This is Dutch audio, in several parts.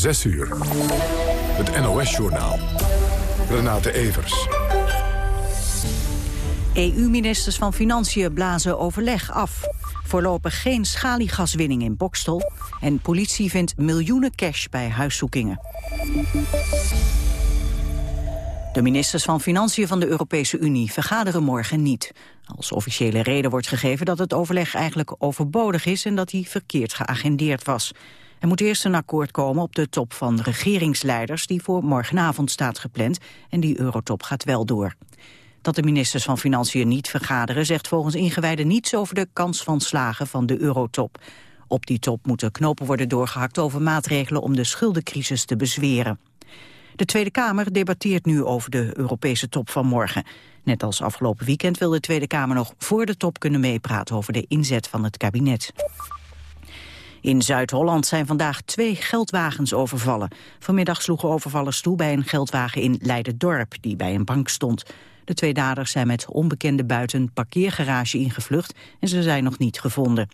6 uur. Het NOS-journaal. Renate Evers. EU-ministers van Financiën blazen overleg af. Voorlopig geen schaliegaswinning in Bokstel. En politie vindt miljoenen cash bij huiszoekingen. De ministers van Financiën van de Europese Unie vergaderen morgen niet. Als officiële reden wordt gegeven dat het overleg eigenlijk overbodig is... en dat hij verkeerd geagendeerd was. Er moet eerst een akkoord komen op de top van regeringsleiders... die voor morgenavond staat gepland en die eurotop gaat wel door. Dat de ministers van Financiën niet vergaderen... zegt volgens ingewijden niets over de kans van slagen van de eurotop. Op die top moeten knopen worden doorgehakt over maatregelen... om de schuldencrisis te bezweren. De Tweede Kamer debatteert nu over de Europese top van morgen. Net als afgelopen weekend wil de Tweede Kamer nog voor de top kunnen meepraten over de inzet van het kabinet. In Zuid-Holland zijn vandaag twee geldwagens overvallen. Vanmiddag sloegen overvallers toe bij een geldwagen in Leiden-Dorp... die bij een bank stond. De twee daders zijn met onbekende buiten parkeergarage ingevlucht... en ze zijn nog niet gevonden.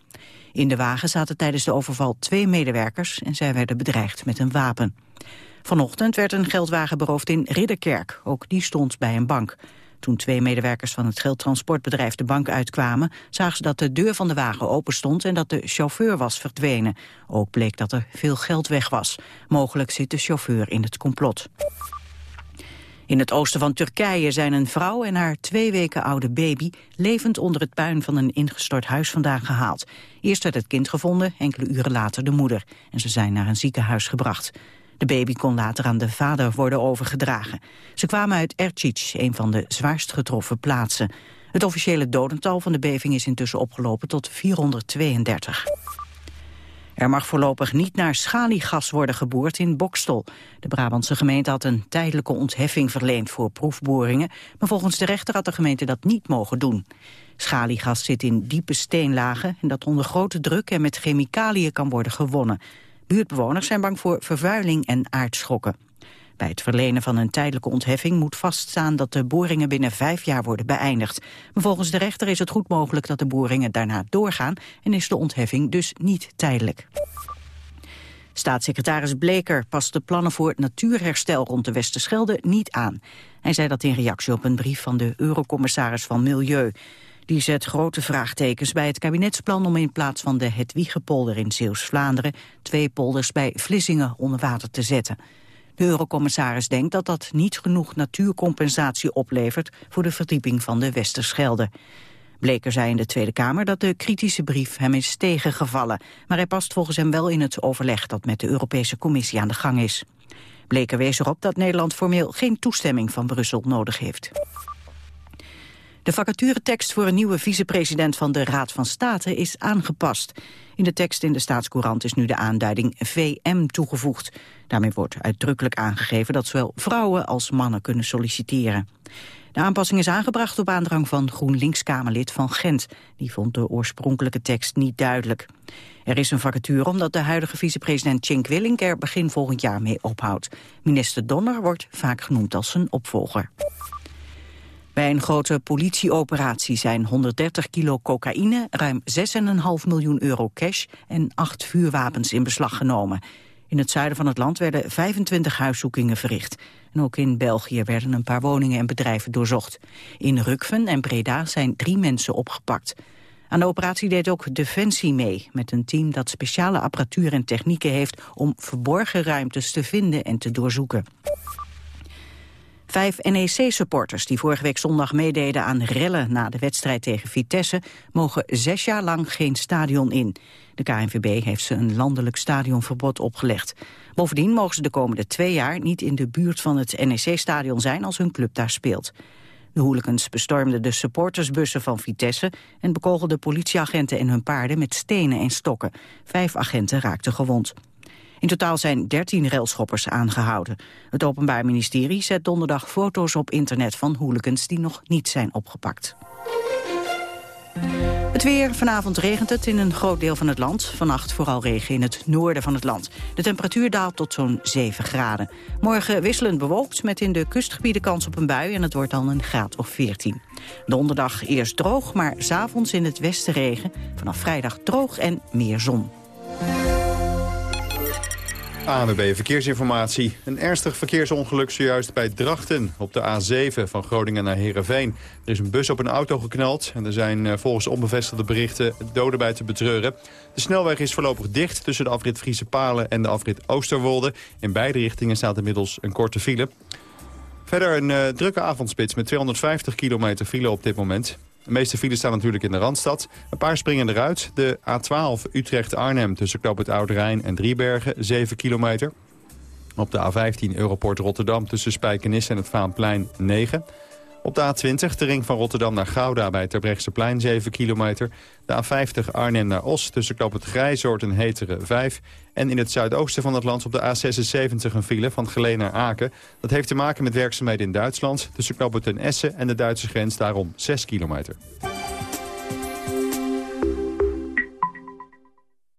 In de wagen zaten tijdens de overval twee medewerkers... en zij werden bedreigd met een wapen. Vanochtend werd een geldwagen beroofd in Ridderkerk. Ook die stond bij een bank. Toen twee medewerkers van het geldtransportbedrijf de bank uitkwamen... zagen ze dat de deur van de wagen open stond en dat de chauffeur was verdwenen. Ook bleek dat er veel geld weg was. Mogelijk zit de chauffeur in het complot. In het oosten van Turkije zijn een vrouw en haar twee weken oude baby... levend onder het puin van een ingestort huis vandaan gehaald. Eerst werd het kind gevonden, enkele uren later de moeder. En ze zijn naar een ziekenhuis gebracht. De baby kon later aan de vader worden overgedragen. Ze kwamen uit Ercic, een van de zwaarst getroffen plaatsen. Het officiële dodental van de beving is intussen opgelopen tot 432. Er mag voorlopig niet naar schaliegas worden geboord in Bokstel. De Brabantse gemeente had een tijdelijke ontheffing verleend voor proefboringen, maar volgens de rechter had de gemeente dat niet mogen doen. Schaliegas zit in diepe steenlagen en dat onder grote druk en met chemicaliën kan worden gewonnen. Buurtbewoners zijn bang voor vervuiling en aardschokken. Bij het verlenen van een tijdelijke ontheffing moet vaststaan dat de boringen binnen vijf jaar worden beëindigd. Maar volgens de rechter is het goed mogelijk dat de boringen daarna doorgaan en is de ontheffing dus niet tijdelijk. Staatssecretaris Bleker past de plannen voor natuurherstel rond de Westerschelde niet aan. Hij zei dat in reactie op een brief van de eurocommissaris van Milieu. Die zet grote vraagtekens bij het kabinetsplan om in plaats van de Hedwiegepolder in Zeeuws-Vlaanderen twee polders bij Vlissingen onder water te zetten. De eurocommissaris denkt dat dat niet genoeg natuurcompensatie oplevert voor de verdieping van de Westerschelde. Bleker zei in de Tweede Kamer dat de kritische brief hem is tegengevallen, maar hij past volgens hem wel in het overleg dat met de Europese Commissie aan de gang is. Bleker wees erop dat Nederland formeel geen toestemming van Brussel nodig heeft. De vacaturetekst voor een nieuwe vicepresident van de Raad van State is aangepast. In de tekst in de staatscourant is nu de aanduiding VM toegevoegd. Daarmee wordt uitdrukkelijk aangegeven dat zowel vrouwen als mannen kunnen solliciteren. De aanpassing is aangebracht op aandrang van GroenLinks-Kamerlid van Gent. Die vond de oorspronkelijke tekst niet duidelijk. Er is een vacature omdat de huidige vicepresident Cenk Willink er begin volgend jaar mee ophoudt. Minister Donner wordt vaak genoemd als zijn opvolger. Bij een grote politieoperatie zijn 130 kilo cocaïne, ruim 6,5 miljoen euro cash en acht vuurwapens in beslag genomen. In het zuiden van het land werden 25 huiszoekingen verricht. En ook in België werden een paar woningen en bedrijven doorzocht. In Rukven en Breda zijn drie mensen opgepakt. Aan de operatie deed ook Defensie mee, met een team dat speciale apparatuur en technieken heeft om verborgen ruimtes te vinden en te doorzoeken. Vijf NEC-supporters die vorige week zondag meededen aan rellen na de wedstrijd tegen Vitesse mogen zes jaar lang geen stadion in. De KNVB heeft ze een landelijk stadionverbod opgelegd. Bovendien mogen ze de komende twee jaar niet in de buurt van het NEC-stadion zijn als hun club daar speelt. De hooligans bestormden de supportersbussen van Vitesse en bekogelden politieagenten en hun paarden met stenen en stokken. Vijf agenten raakten gewond. In totaal zijn 13 railschoppers aangehouden. Het Openbaar Ministerie zet donderdag foto's op internet van hooligans die nog niet zijn opgepakt. Het weer. Vanavond regent het in een groot deel van het land. Vannacht vooral regen in het noorden van het land. De temperatuur daalt tot zo'n 7 graden. Morgen wisselend bewolkt met in de kustgebieden kans op een bui... en het wordt dan een graad of 14. Donderdag eerst droog, maar s'avonds in het westen regen. Vanaf vrijdag droog en meer zon. ANWB Verkeersinformatie. Een ernstig verkeersongeluk zojuist bij Drachten op de A7 van Groningen naar Heerenveen. Er is een bus op een auto geknald en er zijn eh, volgens onbevestigde berichten doden bij te betreuren. De snelweg is voorlopig dicht tussen de afrit Friese Palen en de afrit Oosterwolde. In beide richtingen staat inmiddels een korte file. Verder een uh, drukke avondspits met 250 kilometer file op dit moment. De meeste files staan natuurlijk in de Randstad. Een paar springen eruit. De A12 Utrecht-Arnhem tussen Knoop het Oude Rijn en Driebergen, 7 kilometer. Op de A15 Europort Rotterdam tussen Spijkenisse en het Vaanplein 9. Op de A20 de ring van Rotterdam naar Gouda bij Terbrechtseplein 7 kilometer. De A50 Arnhem naar Os tussen Knoop het Grijzoord en Heteren 5. En in het zuidoosten van het land op de A76 een file van Geleen naar Aken. Dat heeft te maken met werkzaamheden in Duitsland. Tussen Knoop het en Essen en de Duitse grens daarom 6 kilometer.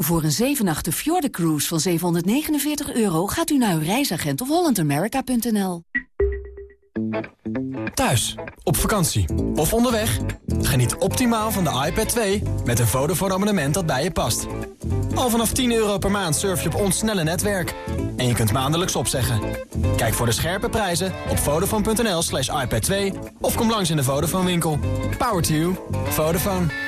Voor een 7 Fjorden Cruise van 749 euro gaat u naar uw reisagent of hollandamerica.nl. Thuis, op vakantie of onderweg? Geniet optimaal van de iPad 2 met een Vodafone abonnement dat bij je past. Al vanaf 10 euro per maand surf je op ons snelle netwerk. En je kunt maandelijks opzeggen. Kijk voor de scherpe prijzen op vodafone.nl slash iPad 2 of kom langs in de Vodafone winkel. Power to you. Vodafone.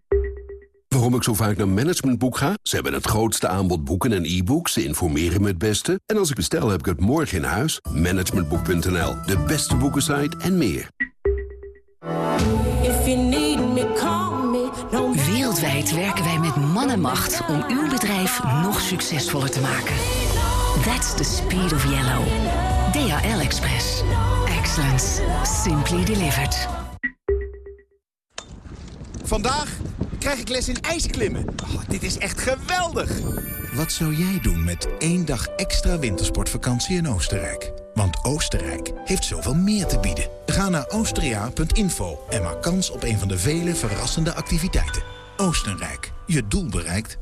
Waarom ik zo vaak naar Managementboek ga? Ze hebben het grootste aanbod boeken en e-books. Ze informeren me het beste. En als ik bestel, heb ik het morgen in huis. Managementboek.nl, de beste boekensite en meer. Wereldwijd werken wij met man en macht om uw bedrijf nog succesvoller te maken. That's the speed of yellow. DHL Express. Excellence. Simply delivered. Vandaag krijg ik les in ijsklimmen. Oh, dit is echt geweldig! Wat zou jij doen met één dag extra wintersportvakantie in Oostenrijk? Want Oostenrijk heeft zoveel meer te bieden. Ga naar austria.info en maak kans op een van de vele verrassende activiteiten. Oostenrijk, je doel bereikt.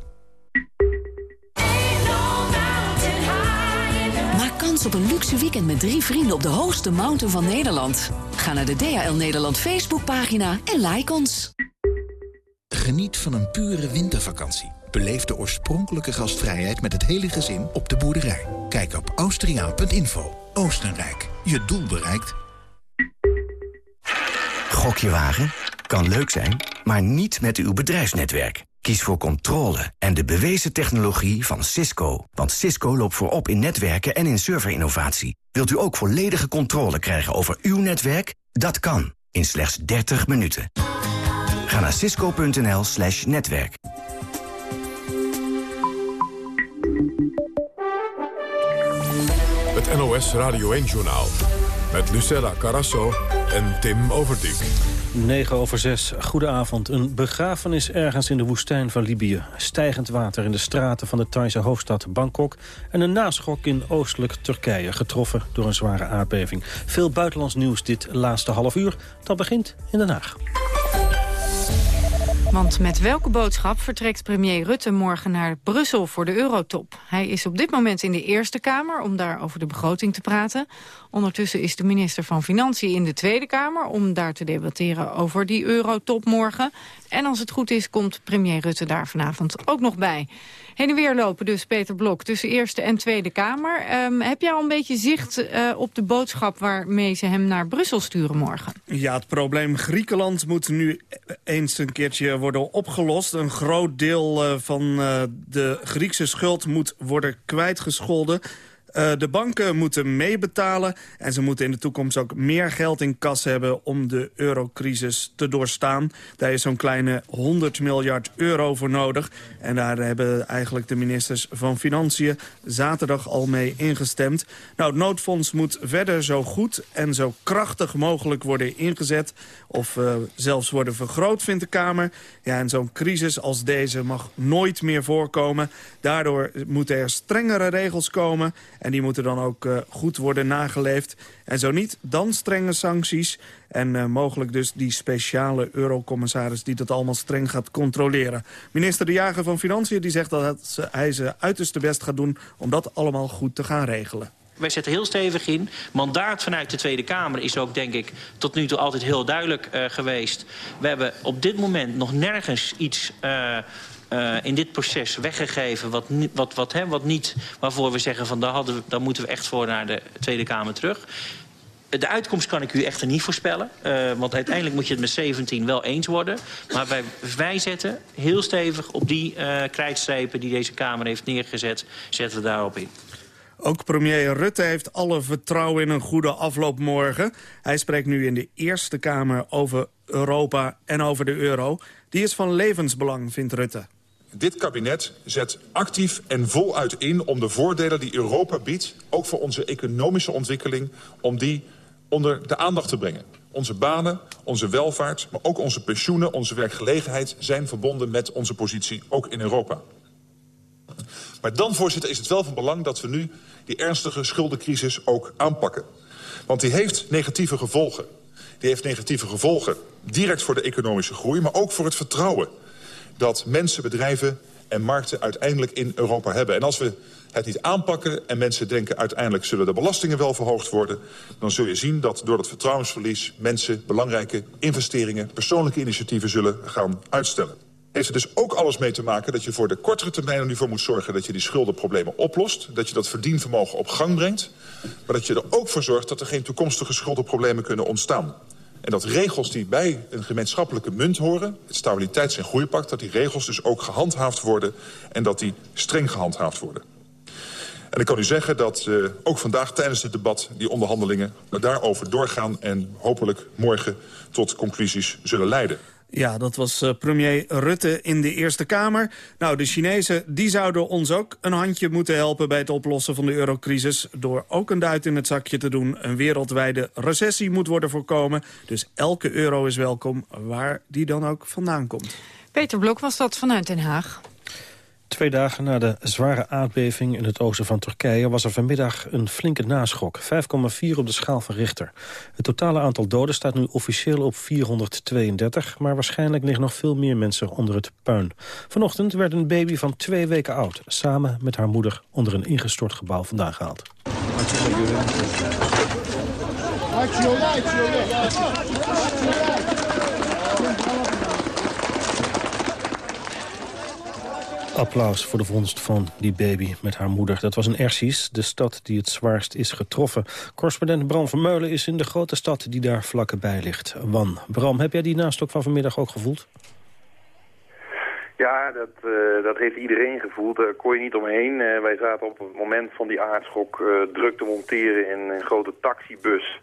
Maak kans op een luxe weekend met drie vrienden op de hoogste mountain van Nederland. Ga naar de DHL Nederland Facebookpagina en like ons. Geniet van een pure wintervakantie. Beleef de oorspronkelijke gastvrijheid met het hele gezin op de boerderij. Kijk op austriaan.info. Oostenrijk, je doel bereikt. Gokje wagen? Kan leuk zijn, maar niet met uw bedrijfsnetwerk. Kies voor controle en de bewezen technologie van Cisco. Want Cisco loopt voorop in netwerken en in serverinnovatie. Wilt u ook volledige controle krijgen over uw netwerk? Dat kan, in slechts 30 minuten. Ga naar cisco.nl slash netwerk. Het NOS Radio 1-journaal. Met Lucella Carasso en Tim Overdijk. 9 over 6, goedenavond. Een begrafenis ergens in de woestijn van Libië. Stijgend water in de straten van de Thaise hoofdstad Bangkok... en een naschok in oostelijk Turkije, getroffen door een zware aardbeving. Veel buitenlands nieuws dit laatste half uur. Dat begint in Den Haag. Podcast. Want met welke boodschap vertrekt premier Rutte morgen naar Brussel voor de eurotop? Hij is op dit moment in de Eerste Kamer om daar over de begroting te praten. Ondertussen is de minister van Financiën in de Tweede Kamer... om daar te debatteren over die eurotop morgen. En als het goed is, komt premier Rutte daar vanavond ook nog bij. Heen en weer lopen dus, Peter Blok, tussen Eerste en Tweede Kamer. Um, heb jij al een beetje zicht uh, op de boodschap waarmee ze hem naar Brussel sturen morgen? Ja, het probleem Griekenland moet nu eens een keertje worden opgelost. Een groot deel uh, van uh, de Griekse schuld moet worden kwijtgescholden. Uh, de banken moeten meebetalen en ze moeten in de toekomst ook meer geld in kas hebben om de eurocrisis te doorstaan. Daar is zo'n kleine 100 miljard euro voor nodig. En daar hebben eigenlijk de ministers van Financiën zaterdag al mee ingestemd. Nou, het noodfonds moet verder zo goed en zo krachtig mogelijk worden ingezet of uh, zelfs worden vergroot, vindt de Kamer. Ja, en zo'n crisis als deze mag nooit meer voorkomen. Daardoor moeten er strengere regels komen en die moeten dan ook uh, goed worden nageleefd. En zo niet, dan strenge sancties. En uh, mogelijk dus die speciale eurocommissaris die dat allemaal streng gaat controleren. Minister De Jager van Financiën die zegt dat hij zijn uiterste best gaat doen... om dat allemaal goed te gaan regelen. Wij zetten heel stevig in. Mandaat vanuit de Tweede Kamer is ook, denk ik, tot nu toe altijd heel duidelijk uh, geweest. We hebben op dit moment nog nergens iets... Uh, uh, in dit proces weggegeven wat, wat, wat, hè, wat niet, waarvoor we zeggen van daar, hadden we, daar moeten we echt voor naar de Tweede Kamer terug. De uitkomst kan ik u echter niet voorspellen. Uh, want uiteindelijk moet je het met 17 wel eens worden. Maar wij, zetten heel stevig op die uh, krijtstrepen die deze Kamer heeft neergezet, zetten we daarop in. Ook premier Rutte heeft alle vertrouwen in een goede afloop morgen. Hij spreekt nu in de Eerste Kamer over Europa en over de euro. Die is van levensbelang, vindt Rutte. Dit kabinet zet actief en voluit in om de voordelen die Europa biedt... ook voor onze economische ontwikkeling, om die onder de aandacht te brengen. Onze banen, onze welvaart, maar ook onze pensioenen, onze werkgelegenheid... zijn verbonden met onze positie, ook in Europa. Maar dan, voorzitter, is het wel van belang dat we nu die ernstige schuldencrisis ook aanpakken. Want die heeft negatieve gevolgen. Die heeft negatieve gevolgen direct voor de economische groei... maar ook voor het vertrouwen dat mensen, bedrijven en markten uiteindelijk in Europa hebben. En als we het niet aanpakken en mensen denken uiteindelijk zullen de belastingen wel verhoogd worden... dan zul je zien dat door dat vertrouwensverlies mensen belangrijke investeringen, persoonlijke initiatieven zullen gaan uitstellen. Heeft er dus ook alles mee te maken dat je voor de kortere termijn er nu voor moet zorgen... dat je die schuldenproblemen oplost, dat je dat verdienvermogen op gang brengt... maar dat je er ook voor zorgt dat er geen toekomstige schuldenproblemen kunnen ontstaan. En dat regels die bij een gemeenschappelijke munt horen... het stabiliteits- en groeipact, dat die regels dus ook gehandhaafd worden... en dat die streng gehandhaafd worden. En ik kan u zeggen dat uh, ook vandaag tijdens het debat die onderhandelingen daarover doorgaan... en hopelijk morgen tot conclusies zullen leiden. Ja, dat was uh, premier Rutte in de Eerste Kamer. Nou, de Chinezen die zouden ons ook een handje moeten helpen... bij het oplossen van de eurocrisis... door ook een duit in het zakje te doen. Een wereldwijde recessie moet worden voorkomen. Dus elke euro is welkom, waar die dan ook vandaan komt. Peter Blok was dat vanuit Den Haag. Twee dagen na de zware aardbeving in het oosten van Turkije... was er vanmiddag een flinke naschok, 5,4 op de schaal van Richter. Het totale aantal doden staat nu officieel op 432... maar waarschijnlijk liggen nog veel meer mensen onder het puin. Vanochtend werd een baby van twee weken oud... samen met haar moeder onder een ingestort gebouw vandaan gehaald. Applaus voor de vondst van die baby met haar moeder. Dat was een Ersies, de stad die het zwaarst is getroffen. Correspondent Bram Vermeulen is in de grote stad die daar vlakbij ligt. Wan, Bram, heb jij die nastok van vanmiddag ook gevoeld? Ja, dat, uh, dat heeft iedereen gevoeld. Daar kon je niet omheen. Uh, wij zaten op het moment van die aardschok uh, druk te monteren in een grote taxibus.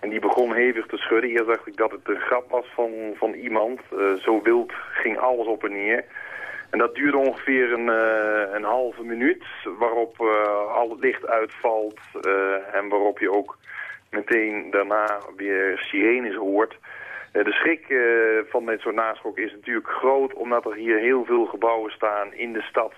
En die begon hevig te schudden. Eerst dacht ik dat het een grap was van, van iemand. zo wild ging alles op en neer. En dat duurde ongeveer een, uh, een halve minuut, waarop uh, al het licht uitvalt uh, en waarop je ook meteen daarna weer sirenes hoort. de schrik van dit soort naschok is natuurlijk groot, omdat er hier heel veel gebouwen staan in de stad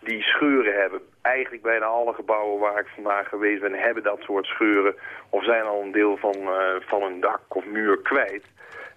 die scheuren hebben. Eigenlijk bijna alle gebouwen waar ik vandaag geweest ben hebben dat soort scheuren of zijn al een deel van, van een dak of muur kwijt.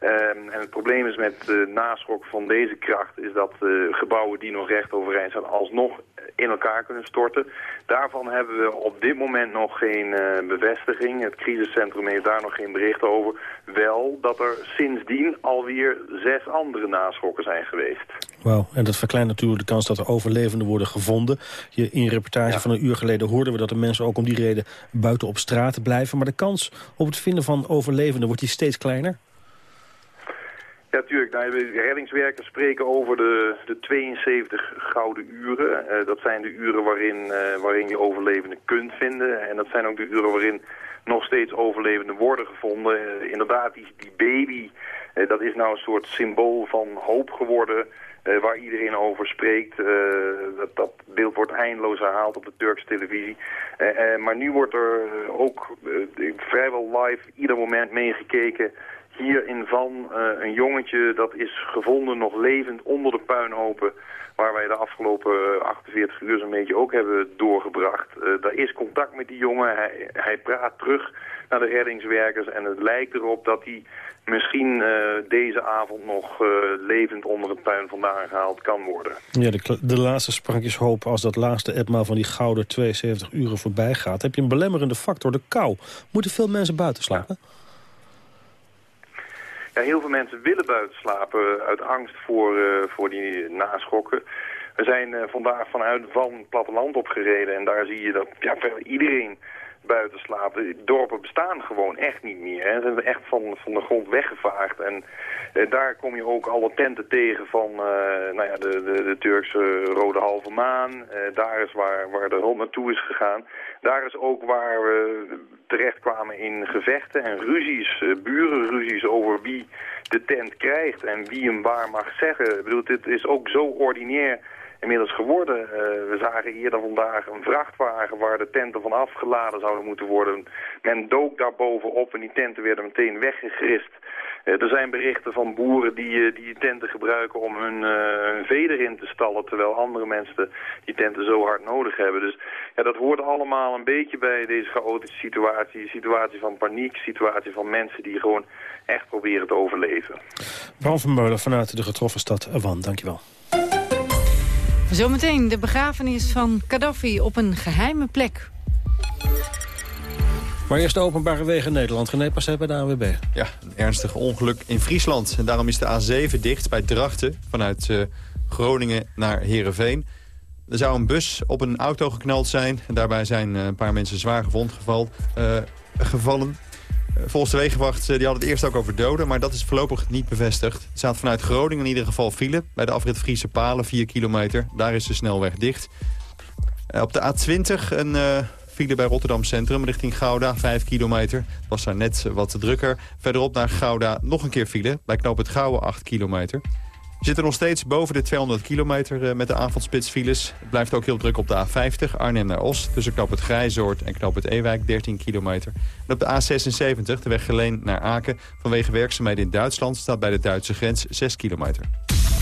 Um, en het probleem is met de naschok van deze kracht... is dat uh, gebouwen die nog recht overeind zijn alsnog in elkaar kunnen storten. Daarvan hebben we op dit moment nog geen uh, bevestiging. Het crisiscentrum heeft daar nog geen bericht over. Wel dat er sindsdien alweer zes andere naschokken zijn geweest. Wauw, en dat verkleint natuurlijk de kans dat er overlevenden worden gevonden. Je, in een reportage ja. van een uur geleden hoorden we dat de mensen ook om die reden buiten op straat blijven. Maar de kans op het vinden van overlevenden wordt die steeds kleiner? Ja, natuurlijk. Nou, reddingswerkers spreken over de, de 72 gouden uren. Eh, dat zijn de uren waarin, eh, waarin je overlevenden kunt vinden. En dat zijn ook de uren waarin nog steeds overlevenden worden gevonden. Eh, inderdaad, die, die baby, dat is nou een soort symbool van hoop geworden... waar iedereen over spreekt. dat, dat beeld wordt eindeloos herhaald op de Turkse televisie. maar nu wordt er ook vrijwel live ieder moment meegekeken hierin van uh, een jongetje dat is gevonden nog levend onder de puinhopen waar wij de afgelopen 48 uur zo'n beetje ook hebben doorgebracht. Uh, daar is contact met die jongen, hij, hij, praat terug naar de reddingswerkers en het lijkt erop dat hij misschien deze avond nog levend onder het puin vandaan gehaald kan worden. Ja, de, de laatste sprankjes hoop als dat laatste etmaal van die gouden 72 uren voorbij gaat. Heb je een belemmerende factor, de kou. Moeten veel mensen buiten slapen? Heel veel mensen willen buiten slapen uit angst voor, uh, voor die naschokken. We zijn uh, vandaag vanuit van platteland opgereden en daar zie je dat ja, iedereen buiten slapen. Dorpen bestaan gewoon echt niet meer. Hè. Ze zijn echt van, van de grond weggevaagd. En eh, daar kom je ook alle tenten tegen van uh, nou ja, de, de, de, Turkse Rode Halve Maan. Uh, daar is waar, waar de hond naartoe is gegaan. Daar is ook waar we terechtkwamen in gevechten en ruzies, burenruzies over wie de tent krijgt en wie hem waar mag zeggen. Ik bedoel, dit is ook zo ordinair inmiddels geworden. Uh, we zagen eerder vandaag een vrachtwagen waar de tenten van afgeladen zouden moeten worden. Men dook daar bovenop en die tenten werden meteen weggegrist. Uh, er zijn berichten van boeren die, uh, die tenten gebruiken om hun, vee erin te stallen... terwijl andere mensen die tenten zo hard nodig hebben. Dus ja, dat hoort allemaal een beetje bij deze chaotische situatie. Situatie van paniek, situatie van mensen die gewoon echt proberen te overleven. Bram van Meulen vanuit de getroffen stad Awan, dankjewel. Zometeen de begrafenis van Gaddafi op een geheime plek. Maar eerst de openbare wegen in Nederland. René Passet bij de ANWB. Ja, een ernstig ongeluk in Friesland. En daarom is de A7 dicht bij Drachten vanuit uh, Groningen naar Heerenveen. Er zou een bus op een auto geknald zijn. En daarbij zijn uh, een paar mensen zwaar gewond geval, uh, gevallen. Volgens de wegenwacht die had het eerst ook over doden, maar dat is voorlopig niet bevestigd. Er staat vanuit Groningen in ieder geval file. Bij de afrit Friese Palen, 4 kilometer. Daar is de snelweg dicht. Op de A20 een uh, file bij Rotterdam Centrum richting Gouda, 5 kilometer. Het was daar net wat drukker. Verderop naar Gouda nog een keer file. Bij knoop het Gouwen 8 kilometer. Zitten nog steeds boven de 200 kilometer met de avondspitsfiles. Het blijft ook heel druk op de A50, Arnhem naar Os... tussen knop het Grijzoord en knop het Ewijk, 13 kilometer. En op de A76, de weg Geleen naar Aken... vanwege werkzaamheden in Duitsland... staat bij de Duitse grens 6 kilometer.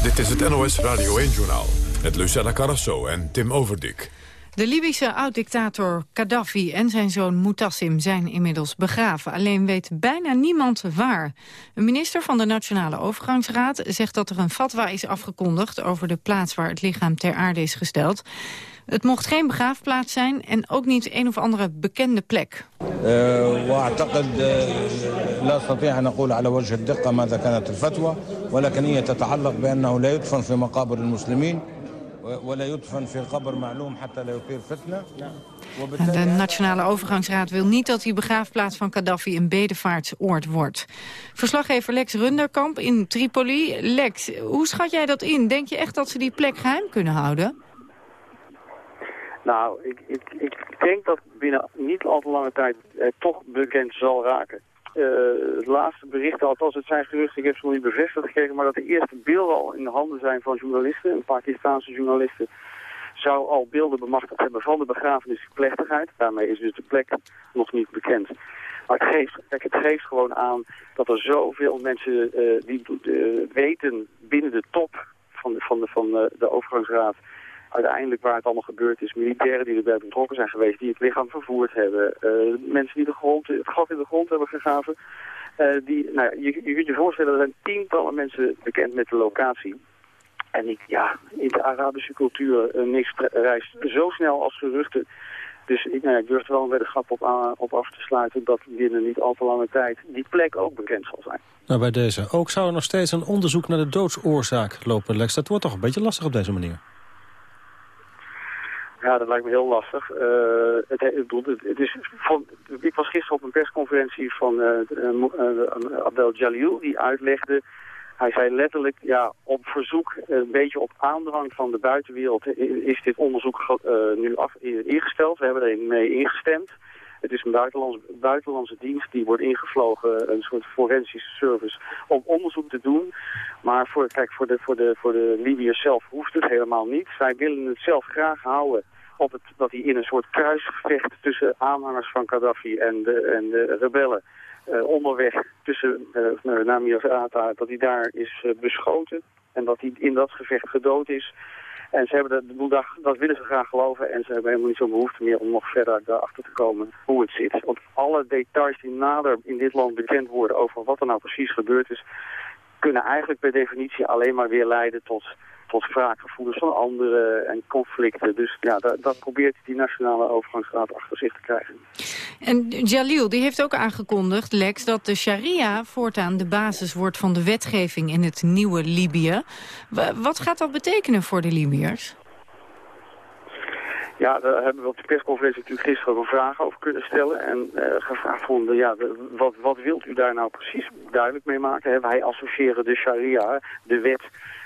Dit is het NOS Radio 1-journaal met Lucella Carrasso en Tim Overdik. De Libische oud-dictator Gaddafi en zijn zoon Mutassim zijn inmiddels begraven. Alleen weet bijna niemand waar. Een minister van de Nationale Overgangsraad zegt dat er een fatwa is afgekondigd... over de plaats waar het lichaam ter aarde is gesteld. Het mocht geen begraafplaats zijn en ook niet een of andere bekende plek. De Nationale Overgangsraad wil niet dat die begraafplaats van Gaddafi een bedevaartsoord wordt. Verslaggever Lex Runderkamp in Tripoli. Lex, hoe schat jij dat in? Denk je echt dat ze die plek geheim kunnen houden? Nou, ik, ik, ik denk dat binnen niet al te lange tijd eh, toch bekend zal raken. Uh, het laatste bericht, althans het zijn geruchten, ik heb ze nog niet bevestigd gekregen, maar dat de eerste beelden al in de handen zijn van journalisten, een Pakistaanse journalisten, zou al beelden bemachtigd hebben van de begrafenisplechtigheid. Daarmee is dus de plek nog niet bekend. Maar het geeft, kijk, het geeft gewoon aan dat er zoveel mensen uh, die uh, weten binnen de top van van de, van de overgangsraad uiteindelijk waar het allemaal gebeurd is, militairen die erbij betrokken zijn geweest, die het lichaam vervoerd hebben, uh, mensen die de grond, het gat in de grond hebben gegraven. Uh, die, nou, je, kunt je voorstellen, er zijn tientallen mensen bekend met de locatie. En ik, ja, in de Arabische cultuur, uh, niks reist zo snel als geruchten. Dus ik, nou, ik durf er wel een weddenschap op, op af te sluiten dat binnen niet al te lange tijd die plek ook bekend zal zijn. Nou, bij deze. Ook zou er nog steeds een onderzoek naar de doodsoorzaak lopen, Lex. Dat wordt toch een beetje lastig op deze manier? Ja, dat lijkt me heel lastig. Uh, het, het, het, is van, ik was gisteren op een persconferentie van uh, uh, Abdel Jalil, die uitlegde Hij zei letterlijk, ja, op verzoek, een beetje op aandrang van de buitenwereld is dit onderzoek nu af, ingesteld. We hebben er mee ingestemd. Het is een buitenlandse, buitenlandse dienst die wordt ingevlogen, een soort forensische service, om onderzoek te doen. Maar voor, kijk, voor de, voor, de, voor de Libiërs zelf hoeft het helemaal niet. Zij willen het zelf graag houden dat hij in een soort kruisgevecht tussen aanhangers van Gaddafi en de, en de rebellen uh, onderweg tussen uh, Namir Ata, dat hij daar is beschoten en dat hij in dat gevecht gedood is. En ze hebben de, dat, dat willen ze graag geloven en ze hebben helemaal niet zo'n behoefte meer om nog verder daarachter te komen hoe het zit. Want alle details die nader in dit land bekend worden over wat er nou precies gebeurd is, kunnen eigenlijk per definitie alleen maar weer leiden tot tot wraakgevoelens van anderen en conflicten. Dus ja, dat, dat, probeert die Nationale Overgangsraad achter zich te krijgen. En Jalil, die heeft ook aangekondigd, Lex, dat de sharia voortaan de basis wordt van de wetgeving in het nieuwe Libië. Wat gaat dat betekenen voor de Libiërs? Ja, daar hebben we op de persconferentie natuurlijk gisteren een vraag over kunnen stellen. En uh, gevraagd vonden, ja, wat, wat wilt u daar nou precies duidelijk mee maken? Wij associëren de sharia, de wet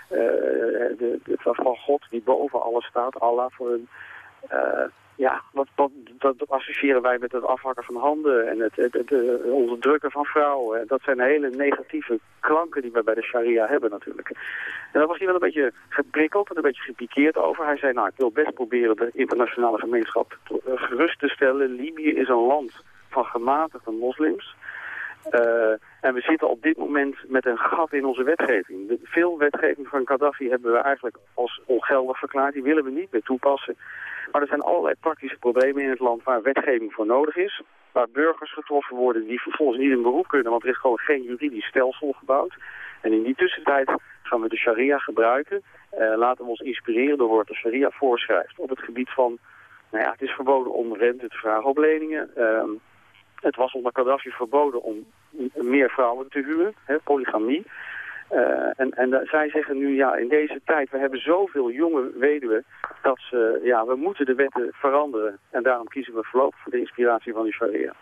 de, de, van God die boven alles staat, Allah voor een... Uh, ja, wat, dat, associëren wij met het afhakken van handen en het, het, het, onderdrukken van vrouwen. Dat zijn hele negatieve klanken die we bij de sharia hebben natuurlijk. En daar was hij wel een beetje geprikkeld en een beetje gepikeerd over. Hij zei, nou, ik wil best proberen de internationale gemeenschap gerust te stellen. Libië is een land van gematigde moslims. Uh, en we zitten op dit moment met een gat in onze wetgeving. De, veel wetgeving van Gaddafi hebben we eigenlijk als ongeldig verklaard. Die willen we niet meer toepassen. Maar er zijn allerlei praktische problemen in het land waar wetgeving voor nodig is. Waar burgers getroffen worden die vervolgens niet in beroep kunnen. Want er is gewoon geen juridisch stelsel gebouwd. En in die tussentijd gaan we de sharia gebruiken. Uh, laten we ons inspireren door wat de sharia voorschrijft. Op het gebied van, nou ja, het is verboden om rente te vragen op leningen. Uh, het was onder Gaddafi verboden om meer vrouwen te huwen, hè, polygamie. Uh, en, en zij zeggen nu, ja, in deze tijd, we hebben zoveel jonge weduwen, dat ze, ja, we moeten de wetten veranderen. En daarom kiezen we voorlopig voor de inspiratie van die sharia.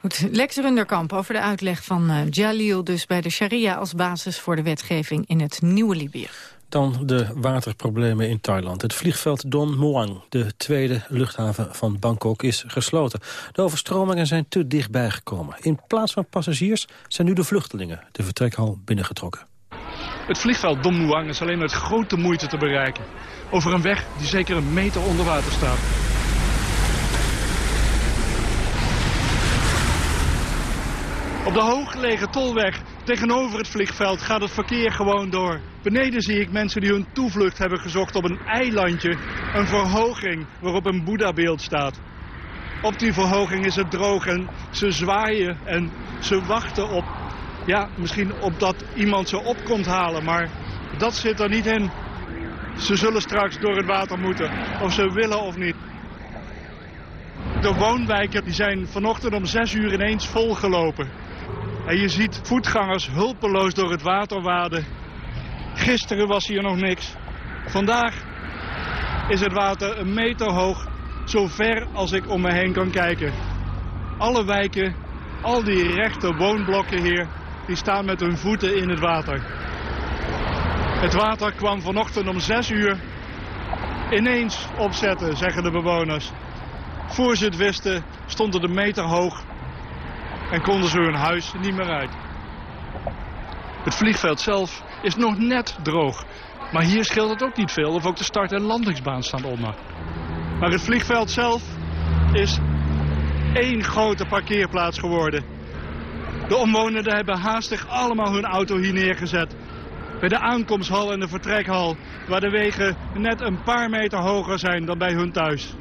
Goed, Lex Runderkamp over de uitleg van uh, Jalil dus bij de sharia als basis voor de wetgeving in het nieuwe Libië. Dan de waterproblemen in Thailand. Het vliegveld Don Muang, de tweede luchthaven van Bangkok, is gesloten. De overstromingen zijn te dichtbij gekomen. In plaats van passagiers zijn nu de vluchtelingen de vertrekhal binnengetrokken. Het vliegveld Don Muang is alleen met grote moeite te bereiken. Over een weg die zeker een meter onder water staat. Op de hooggelegen tolweg tegenover het vliegveld gaat het verkeer gewoon door. Beneden zie ik mensen die hun toevlucht hebben gezocht op een eilandje. Een verhoging waarop een Boeddha-beeld staat. Op die verhoging is het droog en ze zwaaien en ze wachten op... Ja, misschien op dat iemand ze op komt halen, maar dat zit er niet in. Ze zullen straks door het water moeten, of ze willen of niet. De woonwijken die zijn vanochtend om zes uur ineens volgelopen. En je ziet voetgangers hulpeloos door het water waden. Gisteren was hier nog niks. Vandaag is het water een meter hoog, zo ver als ik om me heen kan kijken. Alle wijken, al die rechte woonblokken hier, die staan met hun voeten in het water. Het water kwam vanochtend om 6 uur ineens opzetten, zeggen de bewoners. Voor ze het wisten stond het een meter hoog en konden ze hun huis niet meer uit. Het vliegveld zelf is nog net droog. Maar hier scheelt het ook niet veel of ook de start- en landingsbaan staan onder. Maar het vliegveld zelf is één grote parkeerplaats geworden. De omwonenden hebben haastig allemaal hun auto hier neergezet. Bij de aankomsthal en de vertrekhal, waar de wegen net een paar meter hoger zijn dan bij hun thuis.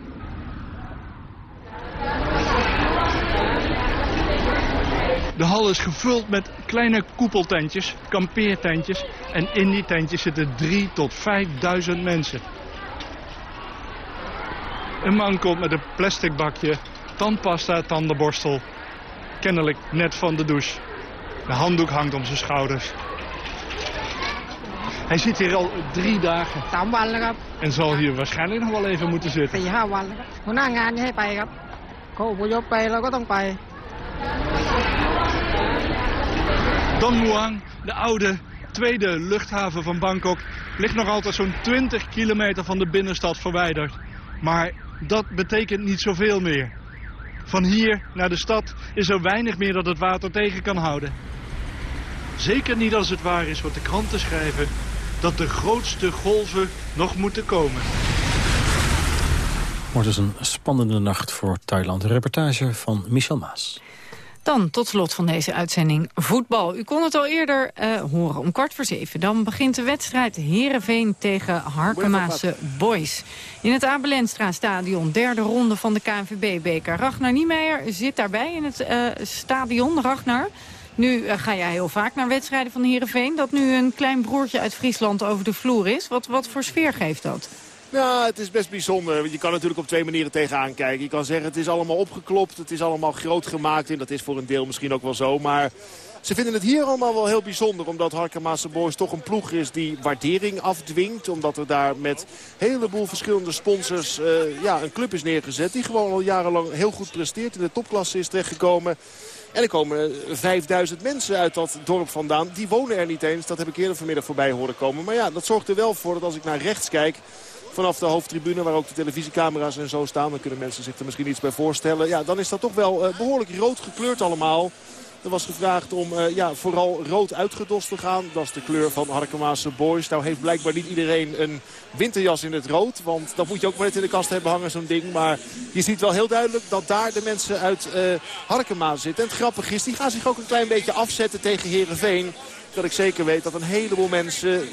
De hal is gevuld met kleine koepeltentjes, kampeertentjes. En in die tentjes zitten 3 tot 5000 mensen. Een man komt met een plastic bakje, tandpasta, tandenborstel. Kennelijk net van de douche. De handdoek hangt om zijn schouders. Hij zit hier al drie dagen. En zal hier waarschijnlijk nog wel even moeten zitten. Don Muang, de oude, tweede luchthaven van Bangkok ligt nog altijd zo'n 20 kilometer van de binnenstad verwijderd. Maar dat betekent niet zoveel meer. Van hier naar de stad is er weinig meer dat het water tegen kan houden. Zeker niet als het waar is wat de kranten schrijven... dat de grootste golven nog moeten komen. Wordt dus een spannende nacht voor Thailand. Een reportage van Michel Maas. Dan tot slot van deze uitzending voetbal. U kon het al eerder uh, horen, om kwart voor zeven. Dan begint de wedstrijd Heerenveen tegen Harkemaase Boys. In het Abelenstra stadion, derde ronde van de KNVB-beker. Ragnar Niemeyer zit daarbij in het uh, stadion. Ragnar, nu uh, ga jij heel vaak naar wedstrijden van Heerenveen. Dat nu een klein broertje uit Friesland over de vloer is. Wat, wat voor sfeer geeft dat? Ja, het is best bijzonder. Je kan natuurlijk op twee manieren tegenaan kijken. Je kan zeggen het is allemaal opgeklopt, het is allemaal groot gemaakt. En dat is voor een deel misschien ook wel zo. Maar ze vinden het hier allemaal wel heel bijzonder. Omdat Harkemaase Boys toch een ploeg is die waardering afdwingt. Omdat er daar met een heleboel verschillende sponsors uh, ja, een club is neergezet. Die gewoon al jarenlang heel goed presteert. In de topklasse is terechtgekomen. En er komen 5000 mensen uit dat dorp vandaan. Die wonen er niet eens. Dat heb ik eerder vanmiddag voorbij horen komen. Maar ja, dat zorgt er wel voor dat als ik naar rechts kijk vanaf de hoofdtribune waar ook de televisiecamera's en zo staan. Dan kunnen mensen zich er misschien iets bij voorstellen. Ja, dan is dat toch wel uh, behoorlijk rood gekleurd allemaal. Er was gevraagd om uh, ja, vooral rood uitgedost te gaan. Dat is de kleur van Harkemaase Boys. Nou heeft blijkbaar niet iedereen een winterjas in het rood. Want dat moet je ook wel net in de kast hebben hangen, zo'n ding. Maar je ziet wel heel duidelijk dat daar de mensen uit uh, Harkemaase zitten. En het grappige is, die gaan zich ook een klein beetje afzetten tegen Herenveen. Dat ik zeker weet dat een heleboel mensen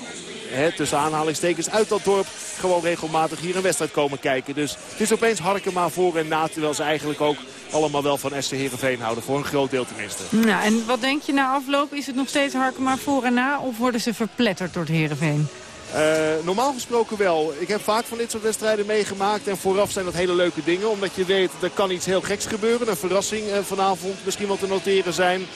tussen aanhalingstekens uit dat dorp gewoon regelmatig hier een wedstrijd komen kijken. Dus het is opeens Harkema voor en na, terwijl ze eigenlijk ook allemaal wel van SC Heerenveen houden. Voor een groot deel tenminste. Nou, en wat denk je na afloop? Is het nog steeds Harkema voor en na of worden ze verpletterd door het Heerenveen? Uh, normaal gesproken wel. Ik heb vaak van dit soort wedstrijden meegemaakt. En vooraf zijn dat hele leuke dingen. Omdat je weet, er kan iets heel geks gebeuren. Een verrassing uh, vanavond misschien wel te noteren zijn.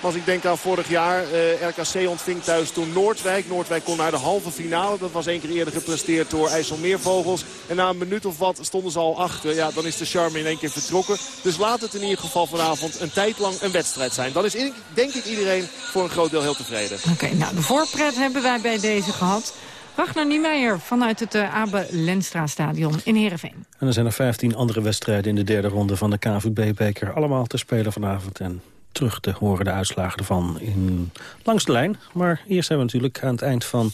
Als ik denk aan vorig jaar, uh, RKC ontving thuis toen Noordwijk. Noordwijk kon naar de halve finale. Dat was één keer eerder gepresteerd door IJsselmeervogels. En na een minuut of wat stonden ze al achter. Ja, dan is de charme in één keer vertrokken. Dus laat het in ieder geval vanavond een tijd lang een wedstrijd zijn. Dan is denk ik iedereen voor een groot deel heel tevreden. Oké, nou de voorpret hebben wij bij deze gehad. Ragnar Niemeyer vanuit het uh, Abe Lenstra stadion in Heerenveen. En er zijn er 15 andere wedstrijden in de derde ronde van de KVB-beker. Allemaal te spelen vanavond en terug te horen de uitslagen ervan in, langs de lijn. Maar eerst hebben we natuurlijk aan het eind van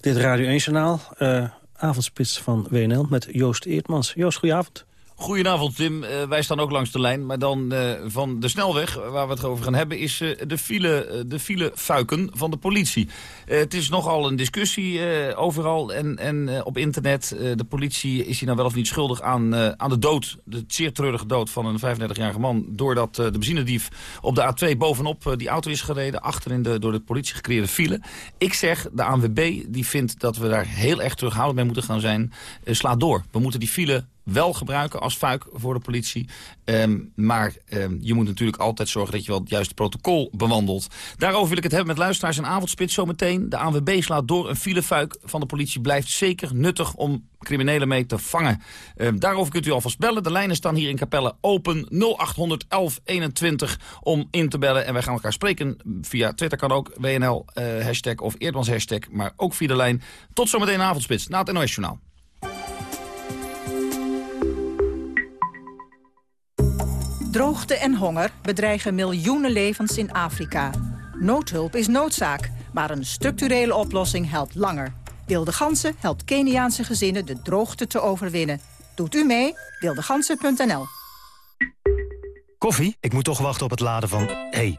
dit Radio 1-journaal... Uh, avondspits van WNL met Joost Eertmans. Joost, goedenavond. Goedenavond Tim, uh, wij staan ook langs de lijn, maar dan uh, van de snelweg waar we het over gaan hebben is de, file, de filefuiken van de politie. het is nogal een discussie overal en, en op internet. de politie is hier nou wel of niet schuldig aan, aan de dood, de zeer treurige dood van een 35-jarige man. Doordat de benzinedief op de A2 bovenop die auto is gereden, achterin de door de politie gecreëerde file. Ik zeg, de ANWB die vindt dat we daar heel erg terughoudend mee moeten gaan zijn, slaat door. We moeten die file wel gebruiken als fuik voor de politie. Um, maar um, je moet natuurlijk altijd zorgen dat je wel het juiste protocol bewandelt. Daarover wil ik het hebben met luisteraars en avondspits zometeen. De ANWB slaat door. Een filefuik van de politie blijft zeker nuttig om criminelen mee te vangen. Um, daarover kunt u alvast bellen. De lijnen staan hier in Capelle open 0800 1121 om in te bellen. En wij gaan elkaar spreken via Twitter kan ook, WNL uh, hashtag of Eerdmans hashtag. Maar ook via de lijn. Tot zometeen avondspits na het NOS Journaal. Droogte en honger bedreigen miljoenen levens in Afrika. Noodhulp is noodzaak, maar een structurele oplossing helpt langer. Wilde Gansen helpt Keniaanse gezinnen de droogte te overwinnen. Doet u mee? Wildegansen.nl Koffie? Ik moet toch wachten op het laden van... hey,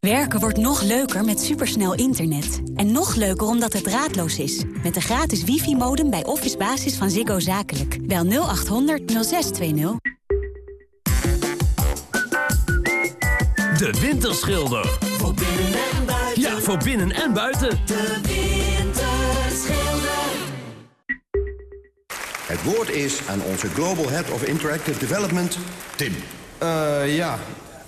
Werken wordt nog leuker met supersnel internet. En nog leuker omdat het draadloos is. Met de gratis wifi-modem bij Office Basis van Ziggo Zakelijk. Bel 0800 0620. De Winterschilder. Voor binnen en buiten. Ja, voor binnen en buiten. De Winterschilder. Het woord is aan onze Global Head of Interactive Development, Tim. Uh, ja,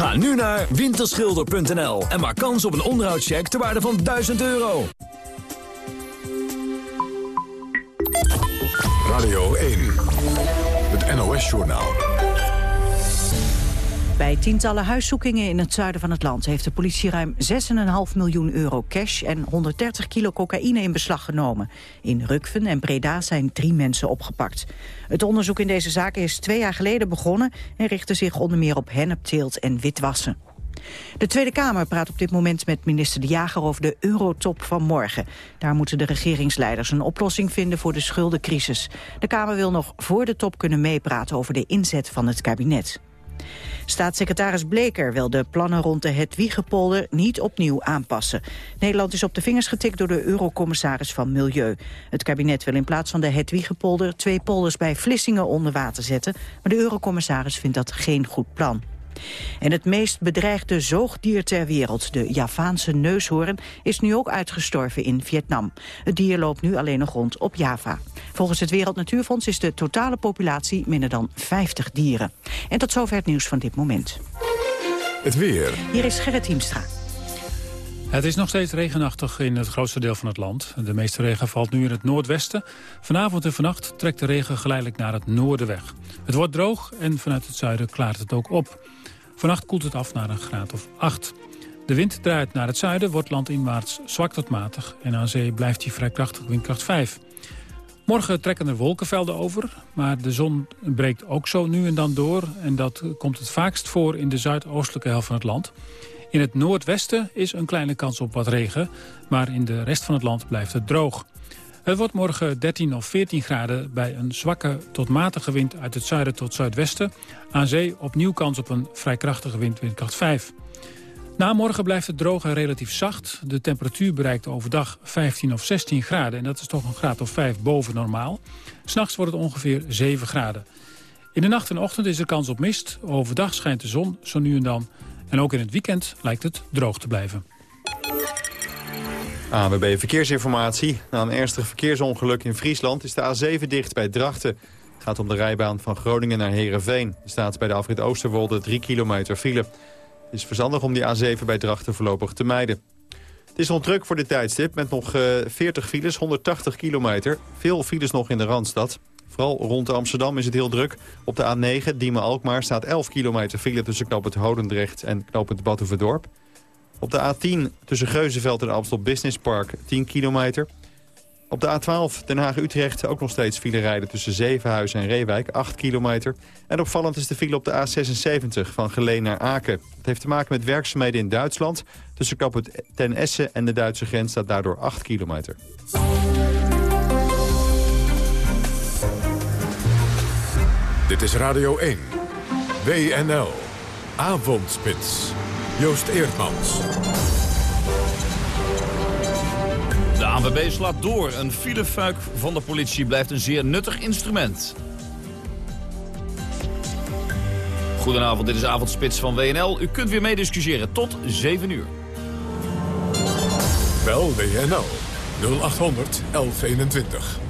Ga nu naar winterschilder.nl en maak kans op een onderhoudscheck ter waarde van 1000 euro. Radio 1, het NOS-journaal. Bij tientallen huiszoekingen in het zuiden van het land... heeft de politie ruim 6,5 miljoen euro cash en 130 kilo cocaïne in beslag genomen. In Rukven en Breda zijn drie mensen opgepakt. Het onderzoek in deze zaak is twee jaar geleden begonnen... en richtte zich onder meer op hennepteelt en witwassen. De Tweede Kamer praat op dit moment met minister De Jager over de eurotop van morgen. Daar moeten de regeringsleiders een oplossing vinden voor de schuldencrisis. De Kamer wil nog voor de top kunnen meepraten over de inzet van het kabinet. Staatssecretaris Bleker wil de plannen rond de Hedwiegepolder niet opnieuw aanpassen. Nederland is op de vingers getikt door de eurocommissaris van Milieu. Het kabinet wil in plaats van de Hedwiegepolder twee polders bij Vlissingen onder water zetten. Maar de eurocommissaris vindt dat geen goed plan. En het meest bedreigde zoogdier ter wereld, de Javaanse neushoorn, is nu ook uitgestorven in Vietnam. Het dier loopt nu alleen nog rond op Java. Volgens het Wereld Natuurfonds is de totale populatie minder dan 50 dieren. En tot zover het nieuws van dit moment. Het weer. Hier is Gerrit Hiemstra. Het is nog steeds regenachtig in het grootste deel van het land. De meeste regen valt nu in het noordwesten. Vanavond en vannacht trekt de regen geleidelijk naar het noorden weg. Het wordt droog en vanuit het zuiden klaart het ook op. Vannacht koelt het af naar een graad of 8. De wind draait naar het zuiden, wordt landinwaarts zwak tot matig... en aan zee blijft hij vrij krachtig windkracht 5. Morgen trekken er wolkenvelden over, maar de zon breekt ook zo nu en dan door... en dat komt het vaakst voor in de zuidoostelijke helft van het land. In het noordwesten is een kleine kans op wat regen... maar in de rest van het land blijft het droog. Het wordt morgen 13 of 14 graden bij een zwakke tot matige wind uit het zuiden tot zuidwesten. Aan zee opnieuw kans op een vrij krachtige wind, windkracht 5. Na morgen blijft het droog en relatief zacht. De temperatuur bereikt overdag 15 of 16 graden. En dat is toch een graad of 5 boven normaal. S'nachts wordt het ongeveer 7 graden. In de nacht en ochtend is er kans op mist. Overdag schijnt de zon, zo nu en dan. En ook in het weekend lijkt het droog te blijven. ANWB Verkeersinformatie. Na een ernstig verkeersongeluk in Friesland is de A7 dicht bij Drachten. Het gaat om de rijbaan van Groningen naar Heerenveen. Er staat bij de afrit Oosterwolde 3 kilometer file. Het is verstandig om die A7 bij Drachten voorlopig te mijden. Het is nog druk voor dit tijdstip met nog 40 eh, files, 180 kilometer. Veel files nog in de Randstad. Vooral rond Amsterdam is het heel druk. Op de A9 Diemen-Alkmaar staat 11 kilometer file tussen knoop het Hodendrecht en knoop het Batuverdorp. Op de A10 tussen Geuzenveld en Amstel Business Park 10 kilometer. Op de A12 Den Haag-Utrecht ook nog steeds file rijden tussen Zevenhuizen en Reewijk, 8 kilometer. En opvallend is de file op de A76 van Geleen naar Aken. Het heeft te maken met werkzaamheden in Duitsland. Tussen Kap Ten Essen en de Duitse grens staat daardoor 8 kilometer. Dit is Radio 1. WNL. Avondspits. Joost Eerdmans. De ANWB slaat door. Een filefuik van de politie blijft een zeer nuttig instrument. Goedenavond, dit is Avondspits van WNL. U kunt weer meediscussiëren tot 7 uur. Wel WNL 0800 1121.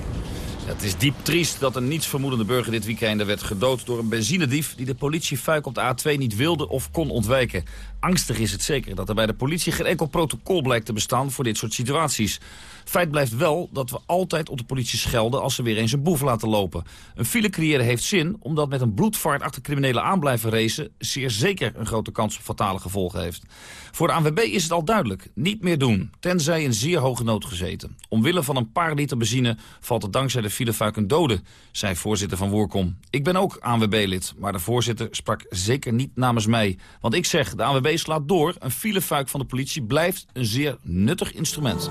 Het is diep triest dat een nietsvermoedende burger dit weekend werd gedood door een benzinedief die de politiefuik op de A2 niet wilde of kon ontwijken. Angstig is het zeker dat er bij de politie geen enkel protocol blijkt te bestaan voor dit soort situaties. Feit blijft wel dat we altijd op de politie schelden als ze weer eens een boef laten lopen. Een file creëren heeft zin, omdat met een bloedvaart achter criminelen aan blijven racen... zeer zeker een grote kans op fatale gevolgen heeft. Voor de ANWB is het al duidelijk. Niet meer doen, tenzij in zeer hoge nood gezeten. Omwille van een paar liter benzine valt er dankzij de filefuik een dode, zei voorzitter van Woerkom. Ik ben ook ANWB-lid, maar de voorzitter sprak zeker niet namens mij. Want ik zeg, de ANWB slaat door, een filefuik van de politie blijft een zeer nuttig instrument.